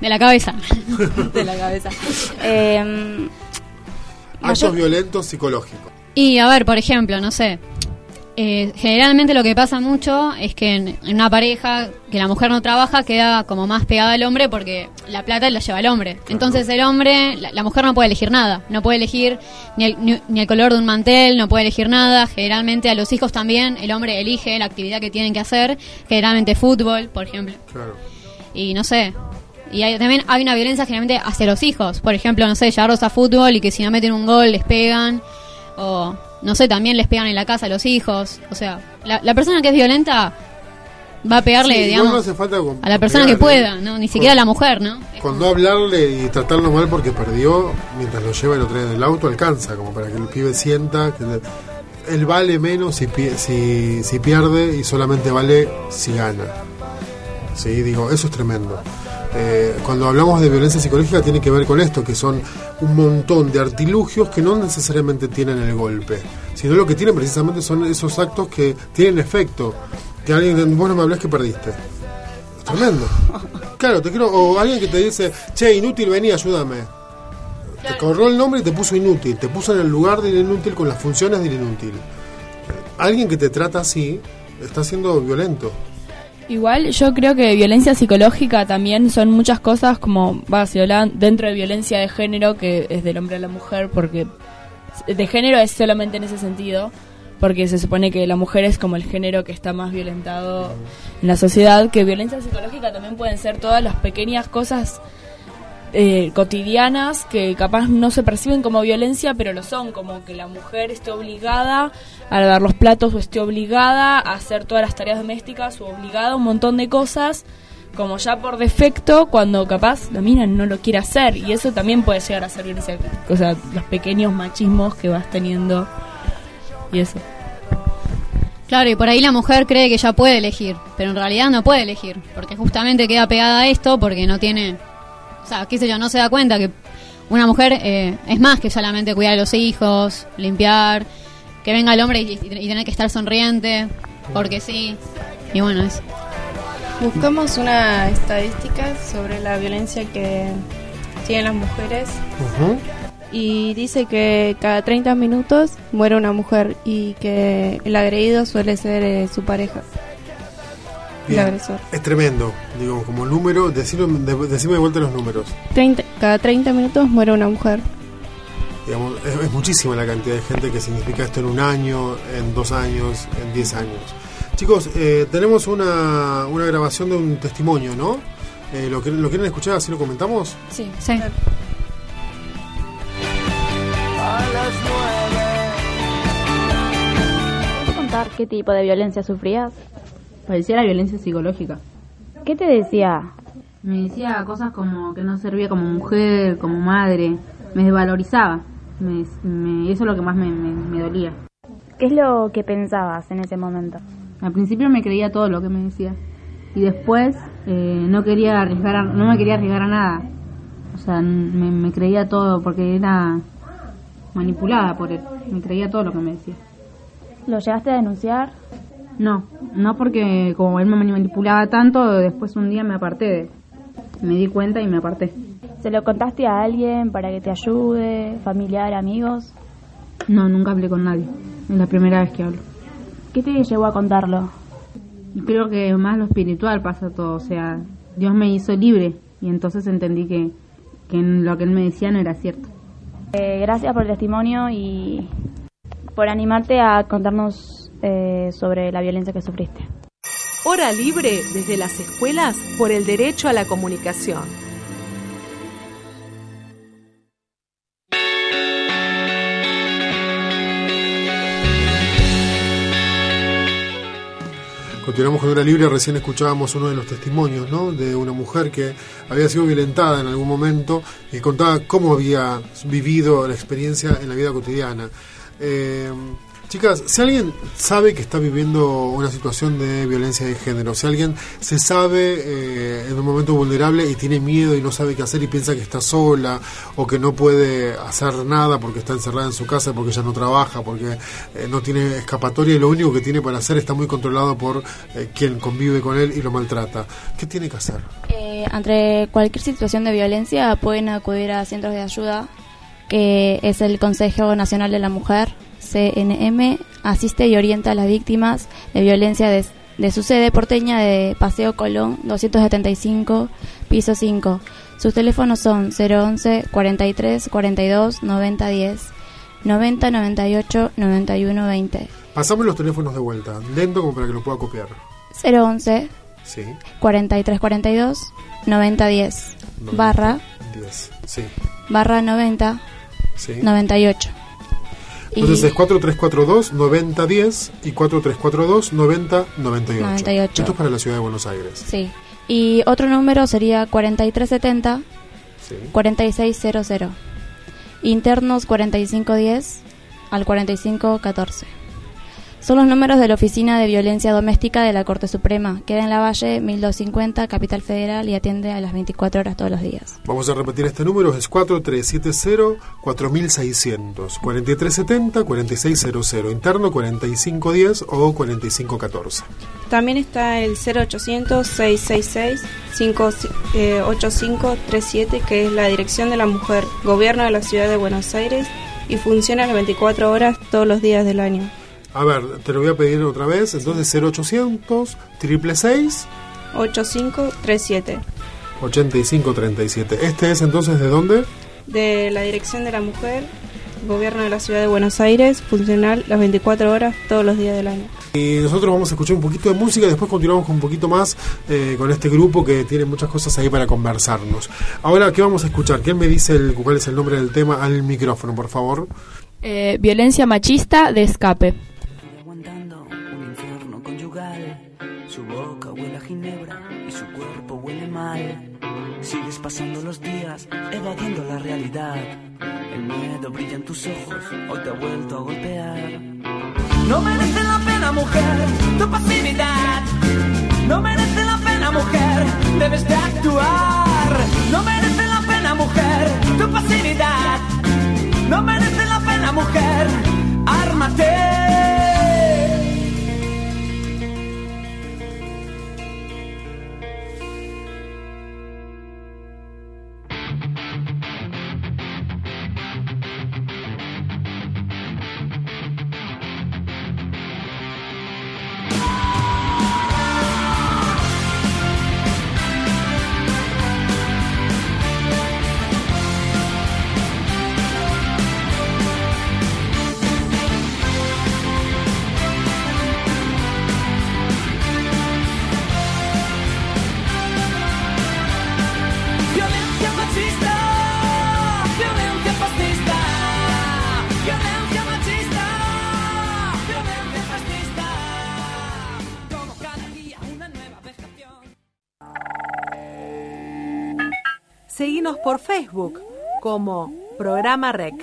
de la cabeza. de la cabeza. Em, Actos yo- violentos psicológicos. Y a ver, por ejemplo, no sé, eh, generalmente lo que pasa mucho es que en, en una pareja que la mujer no trabaja queda como más pegada al hombre porque la plata la lleva el hombre. Entonces el hombre, la, la mujer no puede elegir nada, no puede elegir ni el, ni, ni el color de un mantel, no puede elegir nada. Generalmente a los hijos también el hombre elige la actividad que tienen que hacer, generalmente fútbol, por ejemplo. Claro. Y no sé. Y hay- también hay una violencia generalmente hacia los hijos. Por ejemplo, no sé, llevarlos a fútbol y que si no meten un gol les pegan. O, no sé, también les pegan en la casa a los hijos. O sea, la, la persona que es violenta va a pegarle, Sí, digamos, no hace falta con- a la persona que pueda, ¿no? Ni siquiera a la mujer, ¿no? Cuando hablarle y tratarlo mal porque perdió, mientras lo lleva y lo trae en el auto, alcanza, como para que el pibe sienta que él vale menos si, si, si pierde y solamente vale si gana. Sí, digo, eso es tremendo. Eh, cuando hablamos de violencia psicológica tiene que ver con esto, que son un montón de artilugios que no necesariamente tienen el golpe, sino lo que tienen precisamente son esos actos que tienen efecto. Que alguien, vos no me hablás que perdiste. Es tremendo. Claro, te quiero, o alguien que te dice, che, inútil, vení, ayúdame. Te corrió el nombre y te puso inútil, te puso en el lugar del inútil con las funciones del inútil. Alguien que te trata así está siendo violento. Igual yo creo que violencia psicológica también son muchas cosas como, va, si hablan dentro de violencia de género, que es del hombre a la mujer, porque de género es solamente en ese sentido, porque se supone que la mujer es como el género que está más violentado en la sociedad, que violencia psicológica también pueden ser todas las pequeñas cosas eh, cotidianas que capaz no se perciben como violencia, pero lo son, como que la mujer esté obligada a lavar los platos o esté obligada a hacer todas las tareas domésticas o obligada a un montón de cosas, como ya por defecto, cuando capaz la mina no lo quiere hacer. Y eso también puede llegar a ser violencia, o sea, los pequeños machismos que vas teniendo y eso. Claro, y por ahí la mujer cree que ya puede elegir, pero en realidad no puede elegir, porque justamente queda pegada a esto porque no tiene, o sea, qué sé yo, no se da cuenta que una mujer eh, es más que solamente cuidar a los hijos, limpiar, que venga el hombre y, y- y tener que estar sonriente, porque sí, y bueno, eso. Buscamos una estadística sobre la violencia que tienen las mujeres y dice que cada 30 minutos muere una mujer y que el agredido suele ser eh, su pareja. El Bien. agresor. Es tremendo, digo, como número, decirlo, de- decime de vuelta los números. 30 cada 30 minutos muere una mujer. Digamos, es, es muchísima la cantidad de gente que significa esto en un año, en dos años, en diez años. Chicos, eh, tenemos una, una grabación de un testimonio, ¿no? Eh, ¿lo, quieren- ¿Lo quieren escuchar? ¿Así lo comentamos? Sí. Sí. ¿Puedes contar qué tipo de violencia sufrías? Parecía la violencia psicológica. ¿Qué te decía? Me decía cosas como que no servía como mujer, como madre. Me desvalorizaba. Me, me- eso es lo que más me, dolía. ¿Qué es lo que pensabas en ese momento? Al principio me creía todo lo que me decía. Y después eh, no quería arriesgar, a- no me quería arriesgar a nada. O sea, me, me creía todo porque era manipulada por él. Me creía todo lo que me decía. ¿Lo llegaste a denunciar? No, no porque como él me manipulaba tanto, después un día me aparté de. Me di cuenta y me aparté. ¿Se lo contaste a alguien para que te ayude? ¿Familiar, amigos? No, nunca hablé con nadie. Es la primera vez que hablo. ¿Qué te llevó a contarlo? Creo que más lo espiritual pasa todo. O sea, Dios me hizo libre y entonces entendí que, que lo que él me decía no era cierto. Eh, gracias por el testimonio y por animarte a contarnos eh, sobre la violencia que sufriste. Hora libre desde las escuelas por el derecho a la comunicación. Continuamos con Hora Libre, recién escuchábamos uno de los testimonios, ¿no? De una mujer que había sido violentada en algún momento y contaba cómo había vivido la experiencia en la vida cotidiana. Eh, chicas, si alguien sabe que está viviendo una situación de violencia de género, si alguien se sabe eh, en un momento vulnerable y tiene miedo y no sabe qué hacer y piensa que está sola o que no puede hacer nada porque está encerrada en su casa, porque ella no trabaja, porque eh, no tiene escapatoria y lo único que tiene para hacer está muy controlado por eh, quien convive con él y lo maltrata. ¿Qué tiene que hacer? Eh, ante cualquier situación de violencia pueden acudir a centros de ayuda, que es el Consejo Nacional de la Mujer, CNM, asiste y orienta a las víctimas de violencia de, de su sede porteña de Paseo Colón 275, piso 5. Sus teléfonos son 011 43 42 90 10, 90 98 91 20. Pasamos los teléfonos de vuelta, lento como para que lo pueda copiar. 011 Sí, 43 42 90 10 barra 10. Sí, barra 90 sí. 98. Entonces Y- es 4342-9010 y 4342-9098. 98. Esto es para la ciudad de Buenos Aires. Sí. Y otro número sería 4370 Sí. 4600. Internos 4510 al 4514. Son los números de la Oficina de Violencia Doméstica de la Corte Suprema. Queda en la Valle 1250, Capital Federal y atiende a las 24 horas todos los días. Vamos a repetir este número, es 4370-4600, 4370-4600, interno 4510 o 4514. También está el 0800-666-58537, que es la Dirección de la Mujer, Gobierno de la Ciudad de Buenos Aires, y funciona las 24 horas todos los días del año. A ver, te lo voy a pedir otra vez, entonces 0800 666 8537, 8537. ¿Este es entonces de dónde? de la Dirección de la Mujer, Gobierno de la Ciudad de Buenos Aires, funcional las 24 horas todos los días del año. Y nosotros vamos a escuchar un poquito de música y después continuamos con un poquito más eh, con este grupo que tiene muchas cosas ahí para conversarnos. Ahora, ¿qué vamos a escuchar? ¿Quién me dice el, cuál es el nombre del tema al micrófono, por favor? Eh, violencia machista de escape. Evadiendo la realidad. El miedo brilla en tus ojos, hoy te ha vuelto a golpear. No merece la pena, mujer, tu pasividad. No merece la pena, mujer, debes de actuar. No merece la pena, mujer, tu pasividad. No merece la pena, mujer, ármate. Seguinos por Facebook como Programa Rec.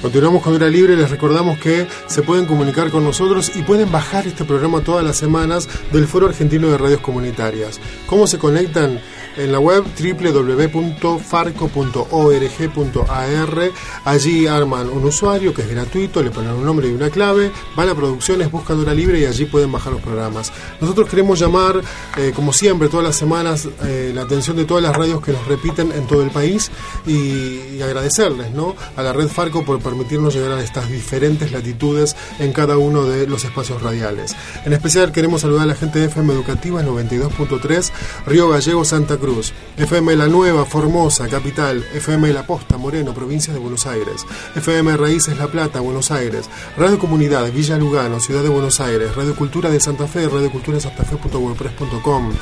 Continuamos con Hora Libre, les recordamos que se pueden comunicar con nosotros y pueden bajar este programa todas las semanas del Foro Argentino de Radios Comunitarias. ¿Cómo se conectan? En la web www.farco.org.ar Allí arman un usuario que es gratuito, le ponen un nombre y una clave, van a producciones, buscan Hora Libre y allí pueden bajar los programas. Nosotros queremos llamar, eh, como siempre, todas las semanas, eh, la atención de todas las radios que nos repiten en todo el país y, agradecerles ¿no? a la red Farco por permitirnos llegar a estas diferentes latitudes en cada uno de los espacios radiales. En especial queremos saludar a la gente de FM Educativa 92.3, Río Gallego, Santa Cruz, FM La Nueva, Formosa, Capital, FM La Posta, Moreno, provincia de Buenos Aires, FM Raíces La Plata, Buenos Aires, Radio Comunidad, Villa Lugano, Ciudad de Buenos Aires, Radio Cultura de Santa Fe, Radio Cultura Santa Fe.wordpress.com,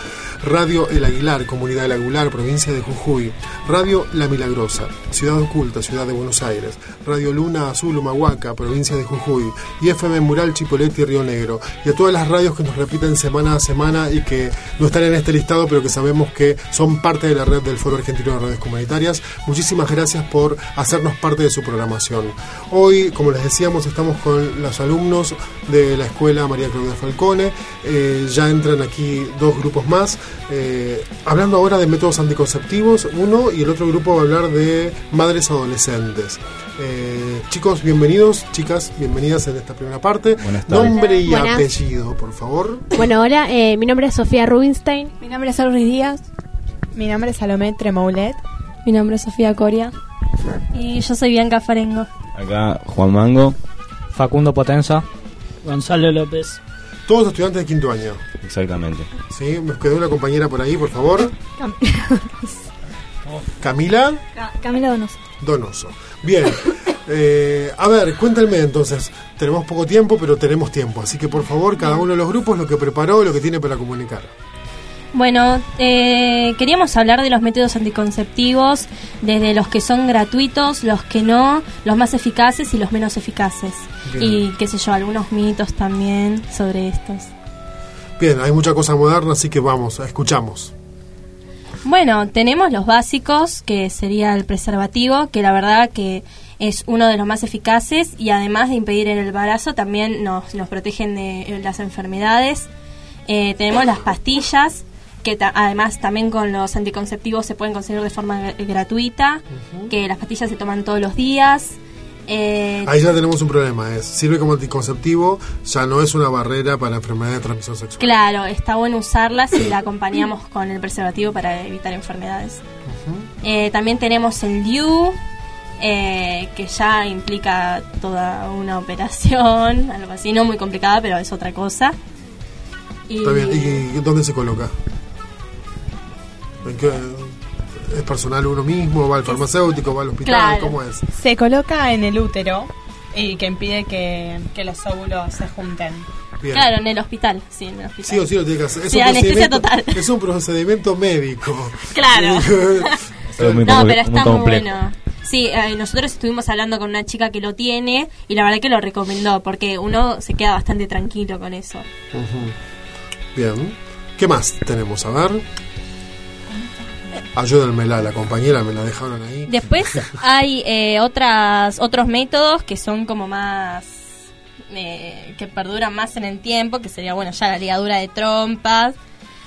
Radio El Aguilar, Comunidad El Aguilar, provincia de Jujuy, Radio La Milagrosa, Ciudad Oculta, Ciudad de Buenos Aires, Radio Luna Azul, Humahuaca, provincia de Jujuy, y FM Mural Chipoleti, Río Negro, y a todas las radios que nos repiten semana a semana y que no están en este listado, pero que sabemos que son parte de la red del Foro Argentino de Radios Comunitarias. Muchísimas gracias por hacernos parte de su programación. Hoy, como les decíamos, estamos con los alumnos de la Escuela María Claudia Falcone. Eh, ya entran aquí dos grupos más. Eh, hablando ahora de métodos anticonceptivos, uno y el otro grupo va a hablar de madres adolescentes. Eh, chicos, bienvenidos, chicas, bienvenidas en esta primera parte. tardes. Nombre y Buenas. apellido, por favor. Bueno, hola, eh, mi nombre es Sofía Rubinstein. Mi nombre es Auris Díaz. Mi nombre es Salomé Tremoulet. Mi nombre es Sofía Coria. Y yo soy Bianca Farengo. Acá Juan Mango. Facundo Potenza. Gonzalo López. Todos estudiantes de quinto año. Exactamente. Sí, me quedó una compañera por ahí, por favor. Camila. Camila Donoso. Donoso. Bien. Eh, a ver, cuéntenme entonces. Tenemos poco tiempo, pero tenemos tiempo. Así que por favor, cada uno de los grupos lo que preparó, lo que tiene para comunicar. Bueno, eh, queríamos hablar de los métodos anticonceptivos, desde los que son gratuitos, los que no, los más eficaces y los menos eficaces. Bien. Y qué sé yo, algunos mitos también sobre estos. Bien, hay mucha cosa moderna, así que vamos, escuchamos. Bueno, tenemos los básicos, que sería el preservativo, que la verdad que es uno de los más eficaces y además de impedir el embarazo, también nos, nos protegen de eh, las enfermedades. Eh, tenemos las pastillas, que ta- además también con los anticonceptivos se pueden conseguir de forma gr- gratuita, que las pastillas se toman todos los días. Eh, Ahí ya tenemos un problema, es sirve como anticonceptivo, ya no es una barrera para enfermedades de transmisión sexual. Claro, está bueno usarla si la acompañamos con el preservativo para evitar enfermedades. Eh, también tenemos el DIU, eh, que ya implica toda una operación, algo así, no muy complicada, pero es otra cosa. Y Está bien, ¿y dónde se coloca? ¿En qué- ¿Es personal uno mismo? ¿Va al farmacéutico? ¿Va al hospital? Claro. ¿Cómo es? Se coloca en el útero y que impide que, que los óvulos se junten. Bien. Claro, en el hospital, sí, en el hospital. Sí o sí lo tiene que hacer. Es, Sí, un anestesia total. es un procedimiento médico. Claro. Pero muy no, pero está muy bueno. Sí, eh, nosotros estuvimos hablando con una chica que lo tiene y la verdad que lo recomendó porque uno se queda bastante tranquilo con eso. Bien. ¿Qué más tenemos? A ver. Ayúdenmela, la compañera me la dejaron ahí. Después hay eh, otras otros métodos que son como más eh, que perduran más en el tiempo, que sería bueno ya la ligadura de trompas,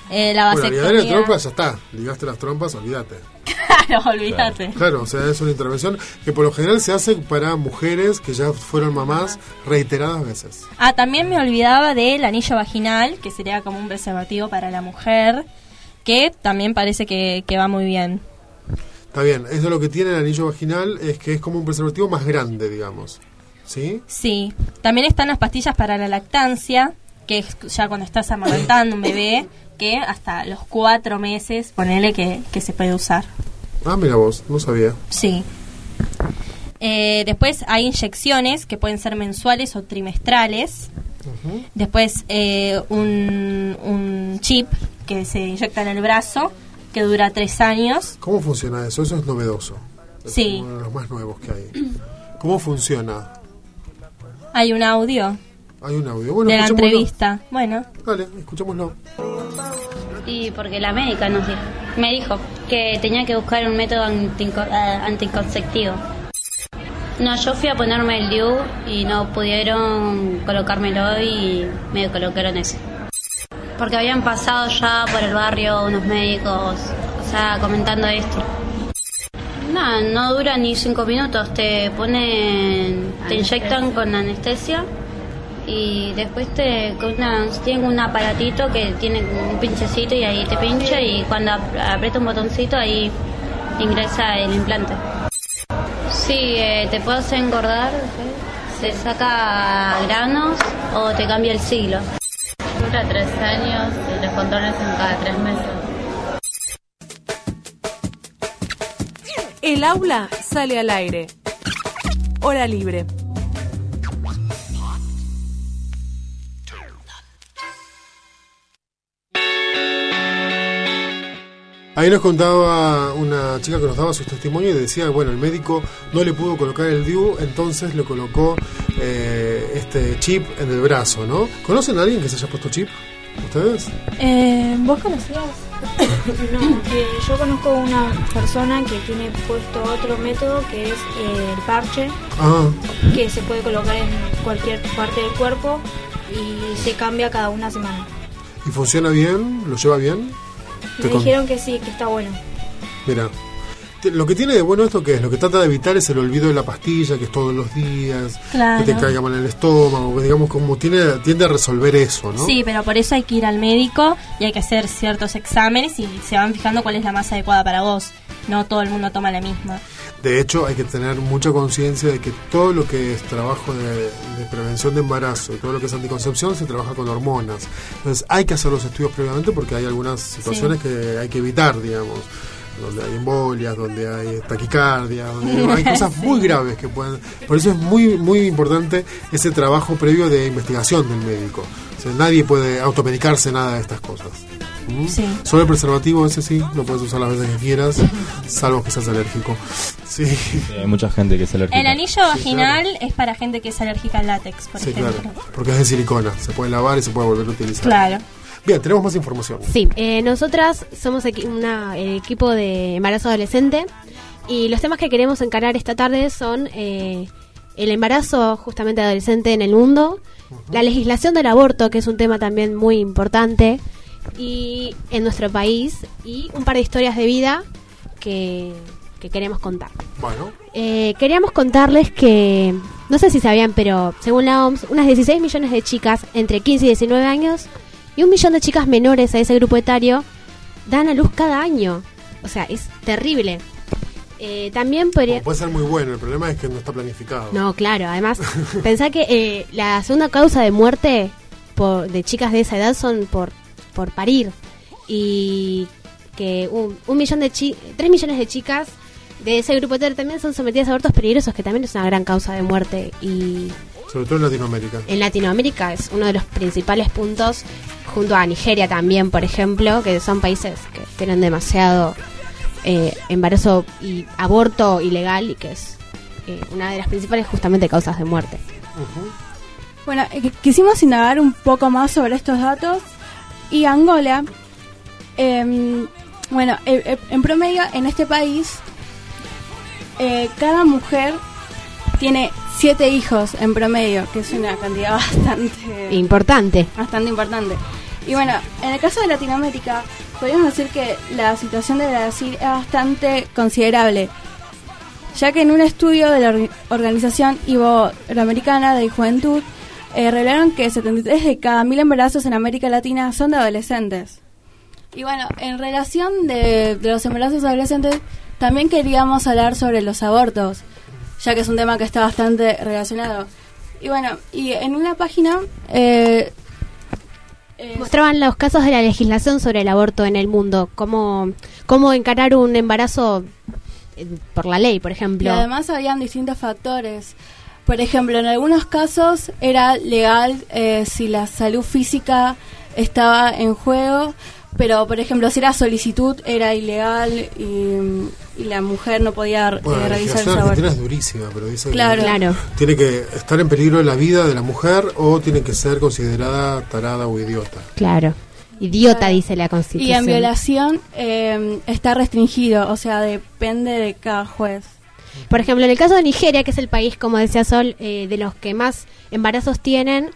eh, la Bueno, vasectomía. ligadera de trompas ya está. Ligaste las trompas, olvídate. Claro, olvídate. Claro, o sea, es una intervención que por lo general se hace para mujeres que ya fueron mamás reiteradas veces. Ah, también me olvidaba del anillo vaginal, que sería como un preservativo para la mujer, que también parece que, que va muy bien. Está bien, eso lo que tiene el anillo vaginal es que es como un preservativo más grande, digamos. ¿Sí? Sí, también están las pastillas para la lactancia, que es ya cuando estás amamantando un bebé, que hasta los cuatro meses, ponele que, que se puede usar. Ah, mira vos, no sabía. Sí. Eh, después hay inyecciones que pueden ser mensuales o trimestrales. Después eh, un, un chip que se inyecta en el brazo que dura tres años. ¿Cómo funciona eso? Eso es novedoso. Es Sí. uno de los más nuevos que hay. ¿Cómo funciona? Hay un audio Hay un audio. Bueno, de la entrevista. Bueno. Dale, escuchémoslo. Y porque la médica nos dijo, me dijo que tenía que buscar un método antico- eh, anticonceptivo. No, yo fui a ponerme el DIU y no pudieron colocármelo y me colocaron ese. Porque habían pasado ya por el barrio unos médicos, o sea, comentando esto. No, no dura ni cinco minutos, te ponen, te inyectan con anestesia y después te con una, tienen un aparatito que tiene un pinchecito y ahí te pincha y cuando ap- aprieta un botoncito ahí ingresa el implante. Sí, eh, te puede hacer engordar, se saca granos o te cambia el siglo. Dura tres años y los controles son cada tres meses. El aula sale al aire. Hora libre. Ahí nos contaba una chica que nos daba su testimonio y decía, bueno, el médico no le pudo colocar el DIU, entonces le colocó eh, este chip en el brazo, ¿no? ¿Conocen a alguien que se haya puesto chip? ¿Ustedes? Eh, ¿Vos conocías? no, eh, yo conozco una persona que tiene puesto otro método que es eh, el parche, Ah, que se puede colocar en cualquier parte del cuerpo y se cambia cada una semana. ¿y funciona bien? ¿Lo lleva bien? Me con- dijeron que sí, que está bueno. Mira, lo que tiene de bueno esto que es, lo que trata de evitar es el olvido de la pastilla, que es todos los días, Claro. que te caiga mal en el estómago, que digamos como tiene, tiende a resolver eso, ¿no? Sí, pero por eso hay que ir al médico y hay que hacer ciertos exámenes y se van fijando cuál es la más adecuada para vos. No todo el mundo toma la misma. De hecho, hay que tener mucha conciencia de que todo lo que es trabajo de, de prevención de embarazo y todo lo que es anticoncepción se trabaja con hormonas. Entonces, hay que hacer los estudios previamente porque hay algunas situaciones que hay que evitar, digamos. Donde hay embolias, donde hay taquicardia, donde hay cosas muy graves que pueden. Por eso es muy, muy importante ese trabajo previo de investigación del médico. O sea, nadie puede automedicarse nada de estas cosas. ¿Mm? Sí. Solo el preservativo, ese sí, lo puedes usar las veces que quieras, salvo que seas alérgico. Sí. Sí, hay mucha gente que es alérgica. El anillo vaginal es para gente que es alérgica al látex, por Sí, ejemplo. claro, porque es de silicona, se puede lavar y se puede volver a utilizar. Claro. Bien, tenemos más información. Sí, eh, nosotras somos equi- una, el equipo de embarazo adolescente y los temas que queremos encarar esta tarde son eh, el embarazo justamente adolescente en el mundo, la legislación del aborto, que es un tema también muy importante y en nuestro país, y un par de historias de vida que, que queremos contar. Bueno, Eh, queríamos contarles que, no sé si sabían, pero según la OMS, unas 16 millones de chicas entre 15 y 19 años y un millón de chicas menores a ese grupo etario dan a luz cada año. O sea, es terrible. Eh, también podría... puede ser muy bueno, el problema es que no está planificado. No, claro, además, pensá que eh, la segunda causa de muerte por, de chicas de esa edad son por, por parir. Y que un, un millón de chi tres millones de chicas de ese grupo también son sometidas a abortos peligrosos, que también es una gran causa de muerte. Y Sobre todo en Latinoamérica. en Latinoamérica es uno de los principales puntos, junto a Nigeria también, por ejemplo, que son países que tienen demasiado eh, embarazo y aborto ilegal y que es eh, una de las principales justamente causas de muerte. Bueno, eh, qu- quisimos indagar un poco más sobre estos datos y Angola, em, bueno, en promedio en este país, eh, cada mujer tiene siete hijos en promedio, que es una cantidad bastante Importante. bastante importante. Y bueno, en el caso de Latinoamérica, podríamos decir que la situación de Brasil es bastante considerable, ya que en un estudio de la orga- Organización Iberoamericana de Juventud, eh, revelaron que 73 de cada mil embarazos en América Latina son de adolescentes. Y bueno, en relación de, de los embarazos adolescentes, también queríamos hablar sobre los abortos, ya que es un tema que está bastante relacionado. Y bueno, y en una página eh, Mostraban los casos de la legislación sobre el aborto en el mundo, cómo, cómo encarar un embarazo eh, por la ley, por Y ejemplo. además habían distintos factores. Por ejemplo, en algunos casos era legal eh, si la salud física estaba en juego, pero por ejemplo, si era solicitud era ilegal y, y la mujer no podía eh, Bueno, la realizar ese argentina es aborto. durísima, pero dice Claro. que Claro. tiene que estar en peligro la vida de la mujer o tiene que ser considerada tarada o idiota. Claro. Idiota, Claro. dice la Y Constitución. en violación eh, está restringido, o sea, depende de cada juez. Por ejemplo, en el caso de Nigeria, que es el país, como decía Sol, eh, de los que más embarazos tienen,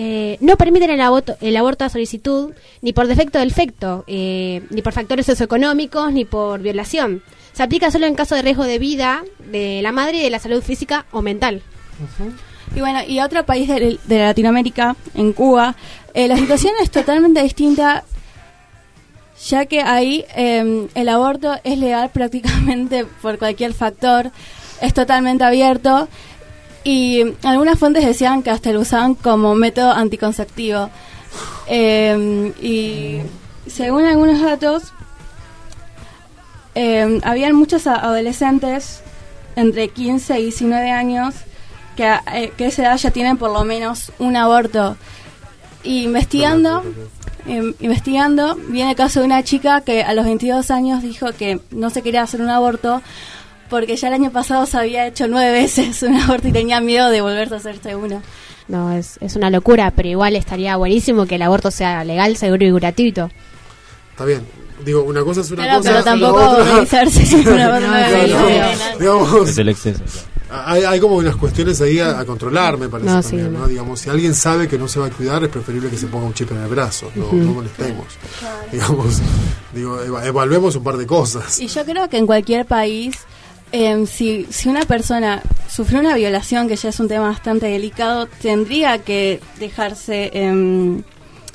eh, no permiten el aborto, el aborto a solicitud ni por defecto del efecto, eh, ni por factores socioeconómicos, ni por violación. Se aplica solo en caso de riesgo de vida de la madre y de la salud física o mental. Y bueno, y otro país de, de Latinoamérica, en Cuba, eh, la situación es totalmente distinta, ya que ahí eh, el aborto es legal prácticamente por cualquier factor, es totalmente abierto y algunas fuentes decían que hasta lo usaban como método anticonceptivo. Eh, y según algunos datos, eh, habían muchos adolescentes entre 15 y 19 años que a, eh, que a esa edad ya tienen por lo menos un aborto. Y investigando, em, investigando, viene el caso de una chica que a los 22 años dijo que no se quería hacer un aborto porque ya el año pasado se había hecho nueve veces un aborto y tenía miedo de volverse a hacerse uno. No, es, es una locura, pero igual estaría buenísimo que el aborto sea legal, seguro y gratuito. Está bien. Digo, una cosa es una Pero- cosa. pero tampoco claro, digamos, Es el exceso. Hay, hay como unas cuestiones ahí a, a controlar, me parece No, sí, también, no. ¿no? Digamos, si alguien sabe que no se va a cuidar, es preferible que se ponga un chip en el brazo, no, molestemos. Digamos, digo, eva- evaluemos un par de cosas. Y yo creo que en cualquier país, em, si, si una persona sufrió una violación, que ya es un tema bastante delicado, tendría que dejarse, em,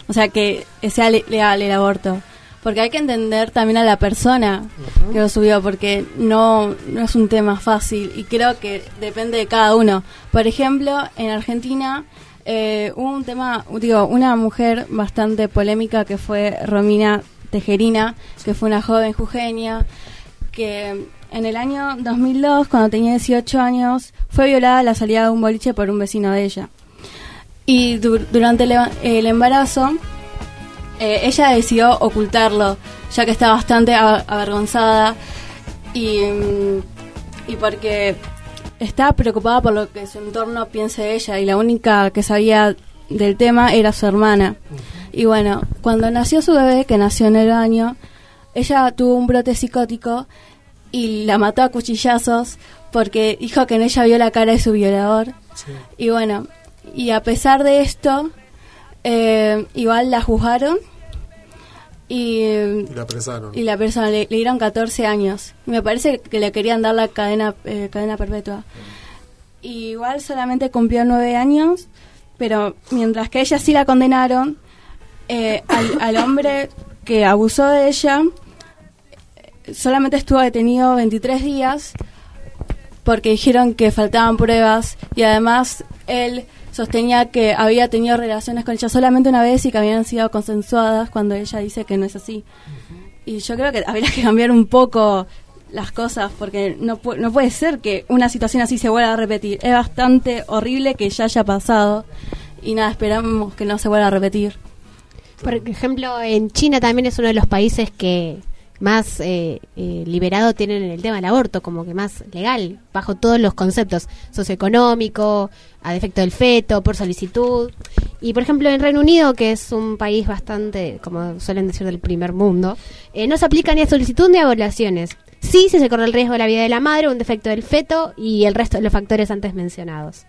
o sea, que sea le- legal el aborto. Porque hay que entender también a la persona que lo subió, porque no, no es un tema fácil y creo que depende de cada uno. Por ejemplo, en Argentina eh, hubo un tema, digo, una mujer bastante polémica que fue Romina Tejerina, que fue una joven jujeña, que en el año 2002, cuando tenía 18 años, fue violada a la salida de un boliche por un vecino de ella. Y dur- durante el, embarazo, eh, ella decidió ocultarlo, ya que está bastante avergonzada y, mm, y porque estaba preocupada por lo que su entorno piense de ella y la única que sabía del tema era su hermana. Y bueno, cuando nació su bebé, que nació en el año, ella tuvo un brote psicótico y la mató a cuchillazos porque dijo que en ella vio la cara de su violador. Y bueno, y a pesar de esto, eh, igual la juzgaron y, Y la apresaron. y la persona le, le dieron 14 años. Me parece que le querían dar la cadena, eh, cadena perpetua. Y igual solamente cumplió 9 años, pero mientras que ella sí la condenaron, eh, al, al hombre que abusó de ella solamente estuvo detenido 23 días porque dijeron que faltaban pruebas y además él sostenía que había tenido relaciones con ella solamente una vez y que habían sido consensuadas cuando ella dice que no es así. Y yo creo que habría que cambiar un poco las cosas porque no, pu- no puede ser que una situación así se vuelva a repetir. Es bastante horrible que ya haya pasado y nada, esperamos que no se vuelva a repetir. Por ejemplo, en China también es uno de los países que más eh, eh, liberado tienen en el tema del aborto, como que más legal, bajo todos los conceptos socioeconómico, a defecto del feto, por solicitud. Y por ejemplo, en Reino Unido, que es un país bastante, como suelen decir, del primer mundo, eh, no se aplica ni a solicitud ni a violaciones. Sí, si se corre el riesgo de la vida de la madre, un defecto del feto y el resto de los factores antes mencionados.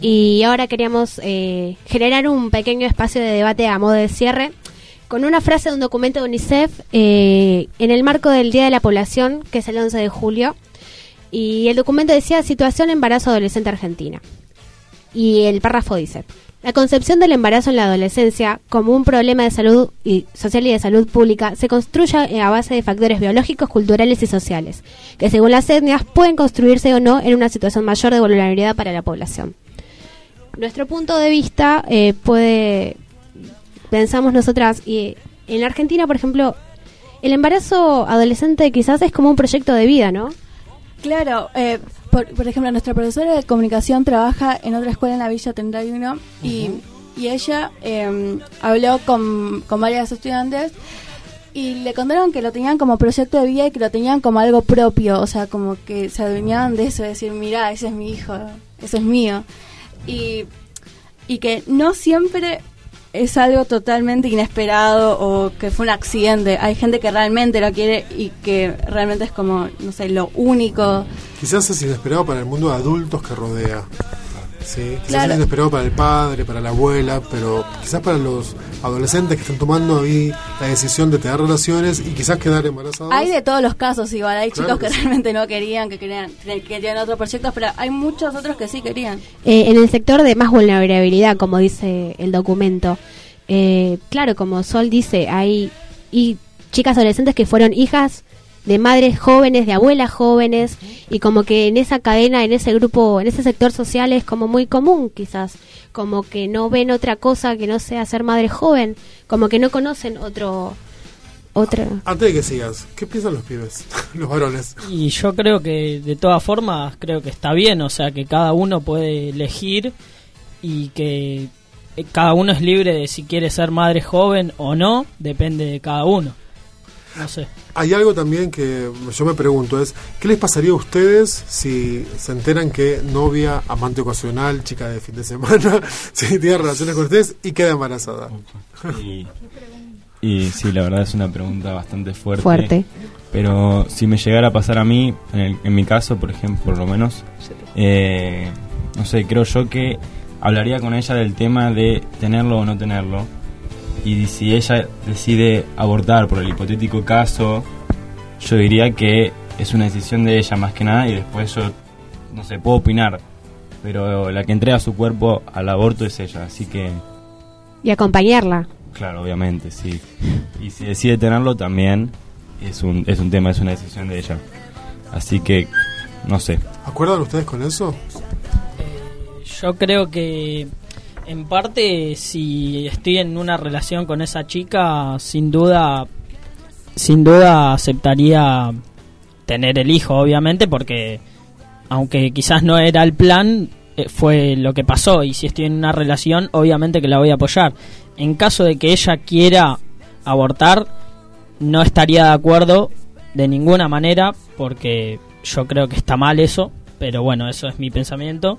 Y ahora queríamos eh, generar un pequeño espacio de debate a modo de cierre con una frase de un documento de UNICEF eh, en el marco del Día de la Población, que es el 11 de julio. Y el documento decía situación embarazo adolescente argentina. Y el párrafo dice, la concepción del embarazo en la adolescencia como un problema de salud y social y de salud pública se construye a base de factores biológicos, culturales y sociales, que según las etnias pueden construirse o no en una situación mayor de vulnerabilidad para la población. Nuestro punto de vista eh, puede, pensamos nosotras, y en la Argentina, por ejemplo, el embarazo adolescente quizás es como un proyecto de vida, ¿no? Claro, eh, por, por ejemplo, nuestra profesora de comunicación trabaja en otra escuela en la Villa 31 y, y ella eh, habló con, con varias estudiantes y le contaron que lo tenían como proyecto de vida y que lo tenían como algo propio, o sea, como que se adueñaban de eso, de decir, mira, ese es mi hijo, ese es mío. Y, y que no siempre es algo totalmente inesperado o que fue un accidente. Hay gente que realmente lo quiere y que realmente es como, no sé, lo único. Quizás es inesperado para el mundo de adultos que rodea. Sí, quizás Claro. es inesperado para el padre, para la abuela, pero quizás para los adolescentes que están tomando ahí la decisión de tener relaciones y quizás quedar embarazados. Hay de todos los casos igual, hay Claro chicos que, que sí. realmente no querían, que querían, que querían otros proyectos, pero hay muchos otros que sí querían. Eh, en el sector de más vulnerabilidad, como dice el documento. Eh, claro, como Sol dice, hay y chicas adolescentes que fueron hijas de madres jóvenes, de abuelas jóvenes, y como que en esa cadena, en ese grupo, en ese sector social es como muy común quizás, como que no ven otra cosa que no sea ser madre joven, como que no conocen otro, otra... Antes de que sigas, ¿qué piensan los pibes, los varones? Y yo creo que de todas formas creo que está bien, o sea que cada uno puede elegir y que eh, cada uno es libre de si quiere ser madre joven o no, depende de cada uno. No sé. Hay algo también que yo me pregunto, es, ¿qué les pasaría a ustedes si se enteran que novia, amante ocasional, chica de fin de semana, si tiene relaciones con ustedes y queda embarazada? Y, y sí, la verdad es una pregunta bastante fuerte. Fuerte. Pero si me llegara a pasar a mí, en, el- en mi caso, por ejemplo, por lo menos, eh, no sé, creo yo que hablaría con ella del tema de tenerlo o no tenerlo. Y si ella decide abortar por el hipotético caso, yo diría que es una decisión de ella más que nada y después yo, no sé, puedo opinar. Pero la que entrega su cuerpo al aborto es ella, así que, Y acompañarla. claro, obviamente, sí. Y si decide tenerlo también es un, es un tema, es una decisión de ella. Así que, no sé. ¿Acuerdan ustedes con eso? Yo creo que en parte si estoy en una relación con esa chica, sin duda sin duda aceptaría tener el hijo, obviamente, porque aunque quizás no era el plan, eh, fue lo que pasó y si estoy en una relación, obviamente que la voy a apoyar. En caso de que ella quiera abortar, no estaría de acuerdo de ninguna manera porque yo creo que está mal eso, pero bueno, eso es mi pensamiento.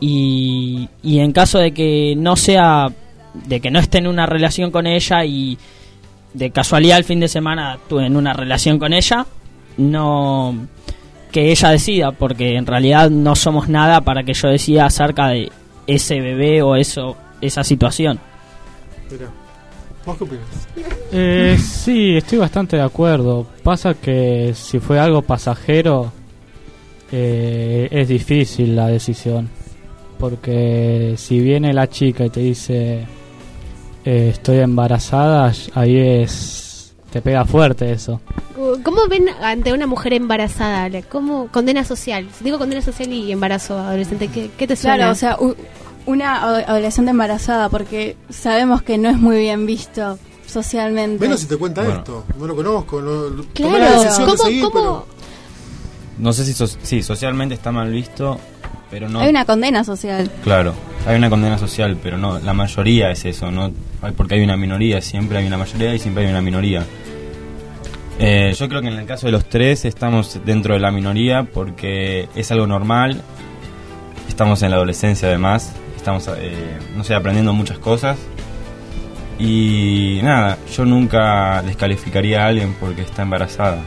Y, y en caso de que no sea, de que no esté en una relación con ella y de casualidad el fin de semana estuve en una relación con ella, no que ella decida, porque en realidad no somos nada para que yo decida acerca de ese bebé o eso, esa situación. Mira, ¿vos qué opinas? Eh, sí, estoy bastante de acuerdo. Pasa que si fue algo pasajero, eh, es difícil la decisión. Porque si viene la chica y te dice eh, estoy embarazada, ahí es. te pega fuerte eso. ¿Cómo ven ante una mujer embarazada, Ale? ¿Cómo condena social? Si digo condena social y embarazo adolescente, ¿qué, qué te suena? Claro, o sea, una ado- adolescente embarazada, porque sabemos que no es muy bien visto socialmente. Menos si te cuenta Bueno. esto. No lo conozco. No, tomé Claro. la decisión de ¿Cómo- seguir, cómo- No sé si so- sí, socialmente está mal visto, pero no. Hay una condena social. Claro, hay una condena social, pero no, la mayoría es eso, no hay- porque hay una minoría, siempre hay una mayoría y siempre hay una minoría. Eh, yo creo que en el caso de los tres estamos dentro de la minoría porque es algo normal, estamos en la adolescencia además, estamos, eh, no sé, aprendiendo muchas cosas y nada, yo nunca descalificaría a alguien porque está embarazada.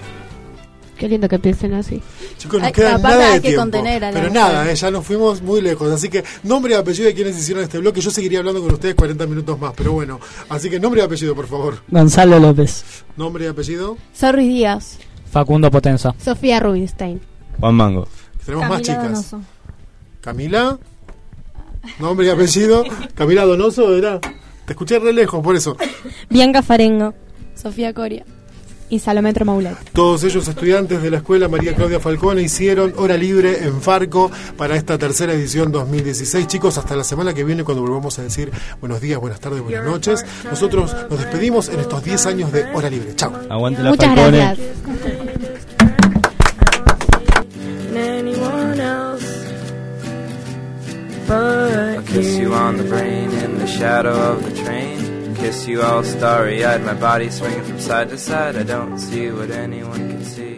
Qué lindo que piensen así. Chicos, nos queda nada de hay que tiempo. contener a la Pero mujer. nada, eh, ya nos fuimos muy lejos. Así que nombre y apellido de quienes hicieron este bloque. Yo seguiría hablando con ustedes 40 minutos más, pero bueno. Así que nombre y apellido, por favor. Gonzalo López. Nombre y apellido. Sorry Díaz. Facundo Potenza. Sofía Rubinstein. Juan Mango. Tenemos más chicas. Camila. Nombre y apellido. Camila Donoso, era. Te escuché re lejos, por eso. Bianca Farengo. Sofía Coria. Y Salomé Maulet. Todos ellos estudiantes de la escuela María Claudia Falcone hicieron hora libre en Farco para esta tercera edición 2016. Chicos, hasta la semana que viene cuando volvamos a decir buenos días, buenas tardes, buenas noches. Nosotros nos despedimos en estos 10 años de hora libre. Chao. Aguante la Muchas Falcone. gracias. But kiss you on the brain in the shadow of the train. Kiss you all starry eyed, my body swinging from side to side. I don't see what anyone can see.